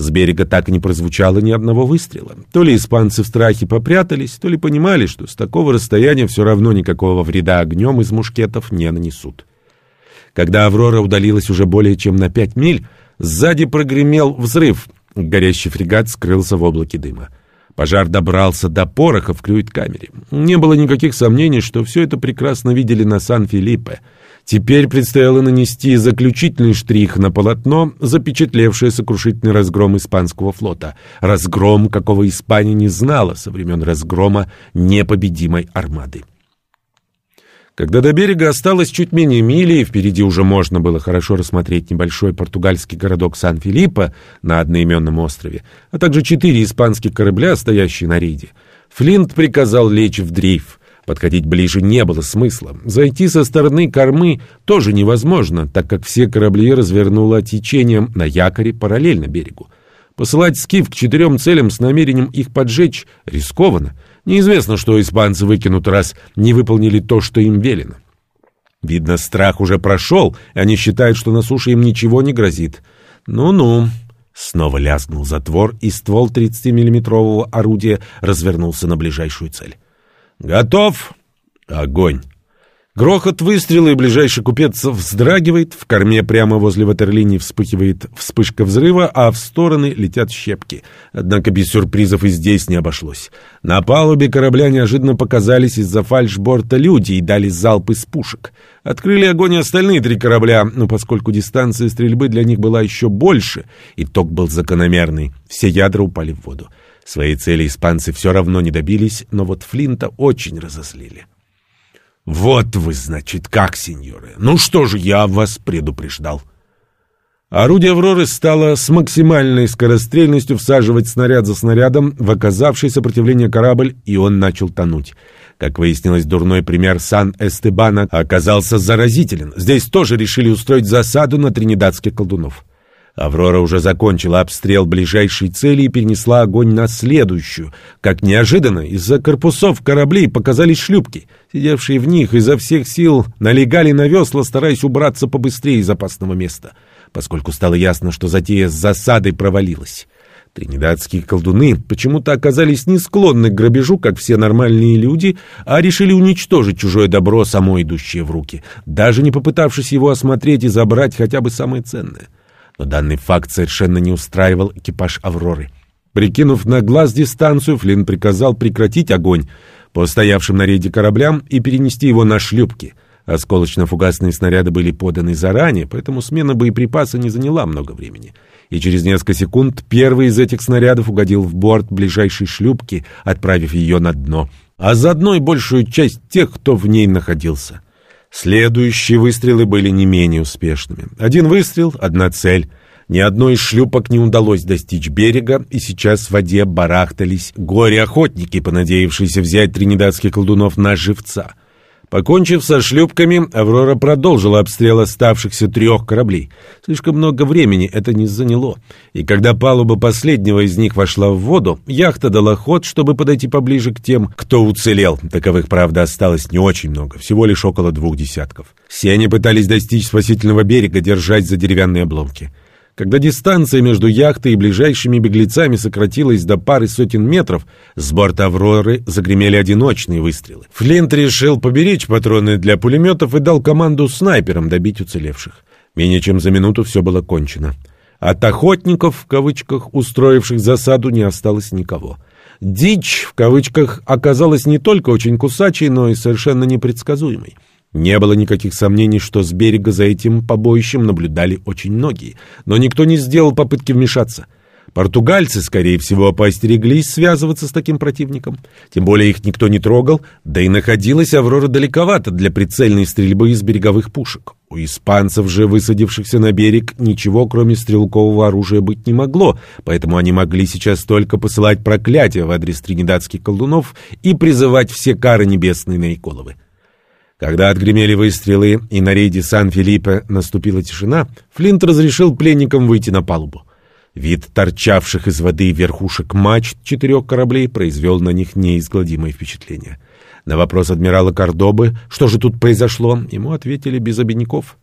С берега так и не прозвучало ни одного выстрела. То ли испанцы в страхе попрятались, то ли понимали, что с такого расстояния все равно никакого вреда огнем из мушкетов не нанесут. Когда «Аврора» удалилась уже более чем на пять миль, сзади прогремел взрыв. Горящий фрегат скрылся в облаке дыма. Пожар добрался до пороха в крюит-камере. Не было никаких сомнений, что все это прекрасно видели на Сан-Филиппе — Теперь предстояло нанести заключительный штрих на полотно, запечатлевшее сокрушительный разгром испанского флота. Разгром, какого Испания не знала со времен разгрома непобедимой армады. Когда до берега осталось чуть менее мили, и впереди уже можно было хорошо рассмотреть небольшой португальский городок Сан-Филиппо на одноименном острове, а также четыре испанских корабля, стоящие на рейде, Флинт приказал лечь в дрейф. Подходить ближе не было смысла. Зайти со стороны кормы тоже невозможно, так как все корабли развернуло течением на якоре параллельно берегу. Посылать скиф к четырем целям с намерением их поджечь рискованно. Неизвестно, что испанцы выкинут, раз не выполнили то, что им велено. Видно, страх уже прошел, и они считают, что на суше им ничего не грозит. Ну-ну. Снова лязгнул затвор, и ствол 30-миллиметрового орудия развернулся на ближайшую цель. «Готов!» Огонь. Грохот выстрела, и ближайший купец вздрагивает, в корме прямо возле ватерлинии вспыхивает вспышка взрыва, а в стороны летят щепки. Однако без сюрпризов и здесь не обошлось. На палубе корабля неожиданно показались из-за фальшборта люди и дали залп из пушек. Открыли огонь и остальные три корабля, но поскольку дистанция стрельбы для них была еще больше, итог был закономерный. Все ядра упали в воду. Своей цели испанцы все равно не добились, но вот Флинта очень разозлили. «Вот вы, значит, как, сеньоры! Ну что же, я вас предупреждал!» Орудие «Авроры» стало с максимальной скорострельностью всаживать снаряд за снарядом в оказавший сопротивление корабль, и он начал тонуть. Как выяснилось, дурной пример Сан-Эстебана оказался заразителен. Здесь тоже решили устроить засаду на тринидадских колдунов. Аврора уже закончила обстрел ближайшей цели и перенесла огонь на следующую. Как неожиданно, из-за корпусов кораблей показались шлюпки. Сидевшие в них изо всех сил налегали на весла, стараясь убраться побыстрее из опасного места, поскольку стало ясно, что затея с засадой провалилась. Тринидадские колдуны почему-то оказались не склонны к грабежу, как все нормальные люди, а решили уничтожить чужое добро, само идущее в руки, даже не попытавшись его осмотреть и забрать хотя бы самое ценное. Но данный факт совершенно не устраивал экипаж «Авроры». Прикинув на глаз дистанцию, Флинн приказал прекратить огонь по стоявшим на рейде кораблям и перенести его на шлюпки. Осколочно-фугасные снаряды были поданы заранее, поэтому смена боеприпаса не заняла много времени. И через несколько секунд первый из этих снарядов угодил в борт ближайшей шлюпки, отправив ее на дно, а заодно и большую часть тех, кто в ней находился. Следующие выстрелы были не менее успешными. Один выстрел, одна цель. Ни одной из шлюпок не удалось достичь берега, и сейчас в воде барахтались горе-охотники, понадеявшиеся взять тринидадских колдунов на живца. Покончив со шлюпками, «Аврора» продолжила обстрел оставшихся трех кораблей. Слишком много времени это не заняло. И когда палуба последнего из них вошла в воду, яхта дала ход, чтобы подойти поближе к тем, кто уцелел. Таковых, правда, осталось не очень много, всего лишь около двух десятков. Все они пытались достичь спасительного берега, держась за деревянные обломки. Когда дистанция между яхтой и ближайшими беглецами сократилась до пары сотен метров, с борта «Авроры» загремели одиночные выстрелы. Флинт решил поберечь патроны для пулеметов и дал команду снайперам добить уцелевших. Менее чем за минуту все было кончено. От охотников, в кавычках, устроивших засаду, не осталось никого. «Дичь», в кавычках, оказалась не только очень кусачей, но и совершенно непредсказуемой. Не было никаких сомнений, что с берега за этим побоищем наблюдали очень многие, но никто не сделал попытки вмешаться. Португальцы, скорее всего, поостереглись связываться с таким противником. Тем более их никто не трогал, да и находилась Аврора далековато для прицельной стрельбы из береговых пушек. У испанцев же, высадившихся на берег, ничего кроме стрелкового оружия быть не могло, поэтому они могли сейчас только посылать проклятия в адрес тринидадских колдунов и призывать все кары небесные на их головы. Когда отгремели выстрелы и на рейде Сан-Филиппе наступила тишина, Флинт разрешил пленникам выйти на палубу. Вид торчавших из воды верхушек мачт четырех кораблей произвел на них неизгладимое впечатление. На вопрос адмирала Кордобы, что же тут произошло, ему ответили без обиняков.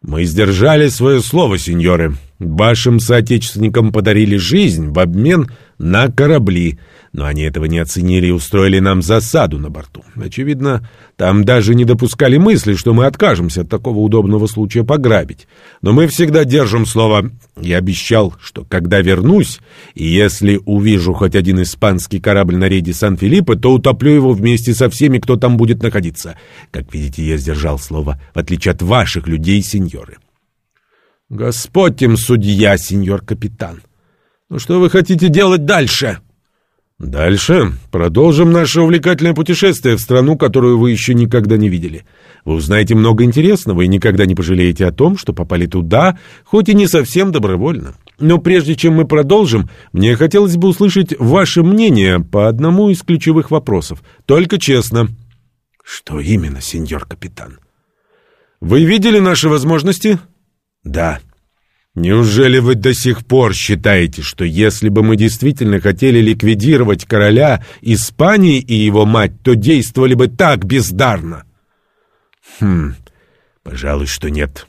«Мы сдержали свое слово, сеньоры. Вашим соотечественникам подарили жизнь в обмен на корабли, но они этого не оценили и устроили нам засаду на борту. Очевидно, там даже не допускали мысли, что мы откажемся от такого удобного случая пограбить. Но мы всегда держим слово. Я обещал, что когда вернусь, и если увижу хоть один испанский корабль на рейде Сан-Филиппе, то утоплю его вместе со всеми, кто там будет находиться. Как видите, я сдержал слово, в отличие от ваших людей, сеньоры. Господь им судья, сеньор капитан. Ну что вы хотите делать дальше? Дальше продолжим наше увлекательное путешествие в страну, которую вы еще никогда не видели. Вы узнаете много интересного и никогда не пожалеете о том, что попали туда, хоть и не совсем добровольно. Но прежде чем мы продолжим, мне хотелось бы услышать ваше мнение по одному из ключевых вопросов. Только честно. Что именно, сеньор капитан? Вы видели наши возможности? Да. Неужели вы до сих пор считаете, что если бы мы действительно хотели ликвидировать короля Испании и его мать, то действовали бы так бездарно? Хм, пожалуй, что нет.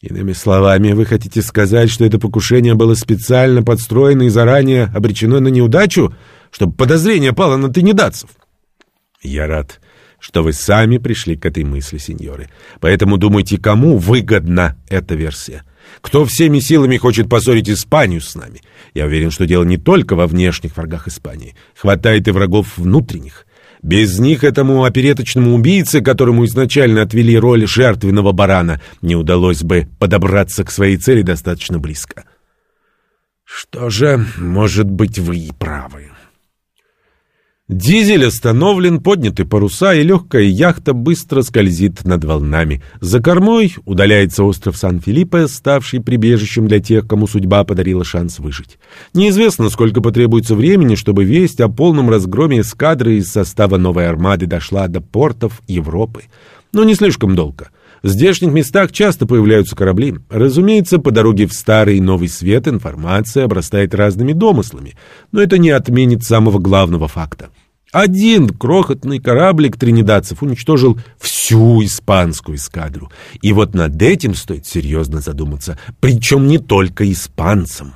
Иными словами, вы хотите сказать, что это покушение было специально подстроено и заранее обречено на неудачу, чтобы подозрение пало на тынедатцев? Я рад, что вы сами пришли к этой мысли, сеньоры. Поэтому думайте, кому выгодна эта версия. Кто всеми силами хочет поссорить Испанию с нами? Я уверен, что дело не только во внешних врагах Испании. Хватает и врагов внутренних. Без них этому опереточному убийце, которому изначально отвели роль жертвенного барана, не удалось бы подобраться к своей цели достаточно близко. Что же, может быть, вы и правы. Дизель остановлен, подняты паруса, и легкая яхта быстро скользит над волнами. За кормой удаляется остров Сан-Филиппе, ставший прибежищем для тех, кому судьба подарила шанс выжить. Неизвестно, сколько потребуется времени, чтобы весть о полном разгроме эскадры из состава новой армады дошла до портов Европы. Но не слишком долго. В здешних местах часто появляются корабли. Разумеется, по дороге в Старый и Новый Свет информация обрастает разными домыслами, но это не отменит самого главного факта. Один крохотный кораблик тринидадцев уничтожил всю испанскую эскадру. И вот над этим стоит серьезно задуматься, причем не только испанцам.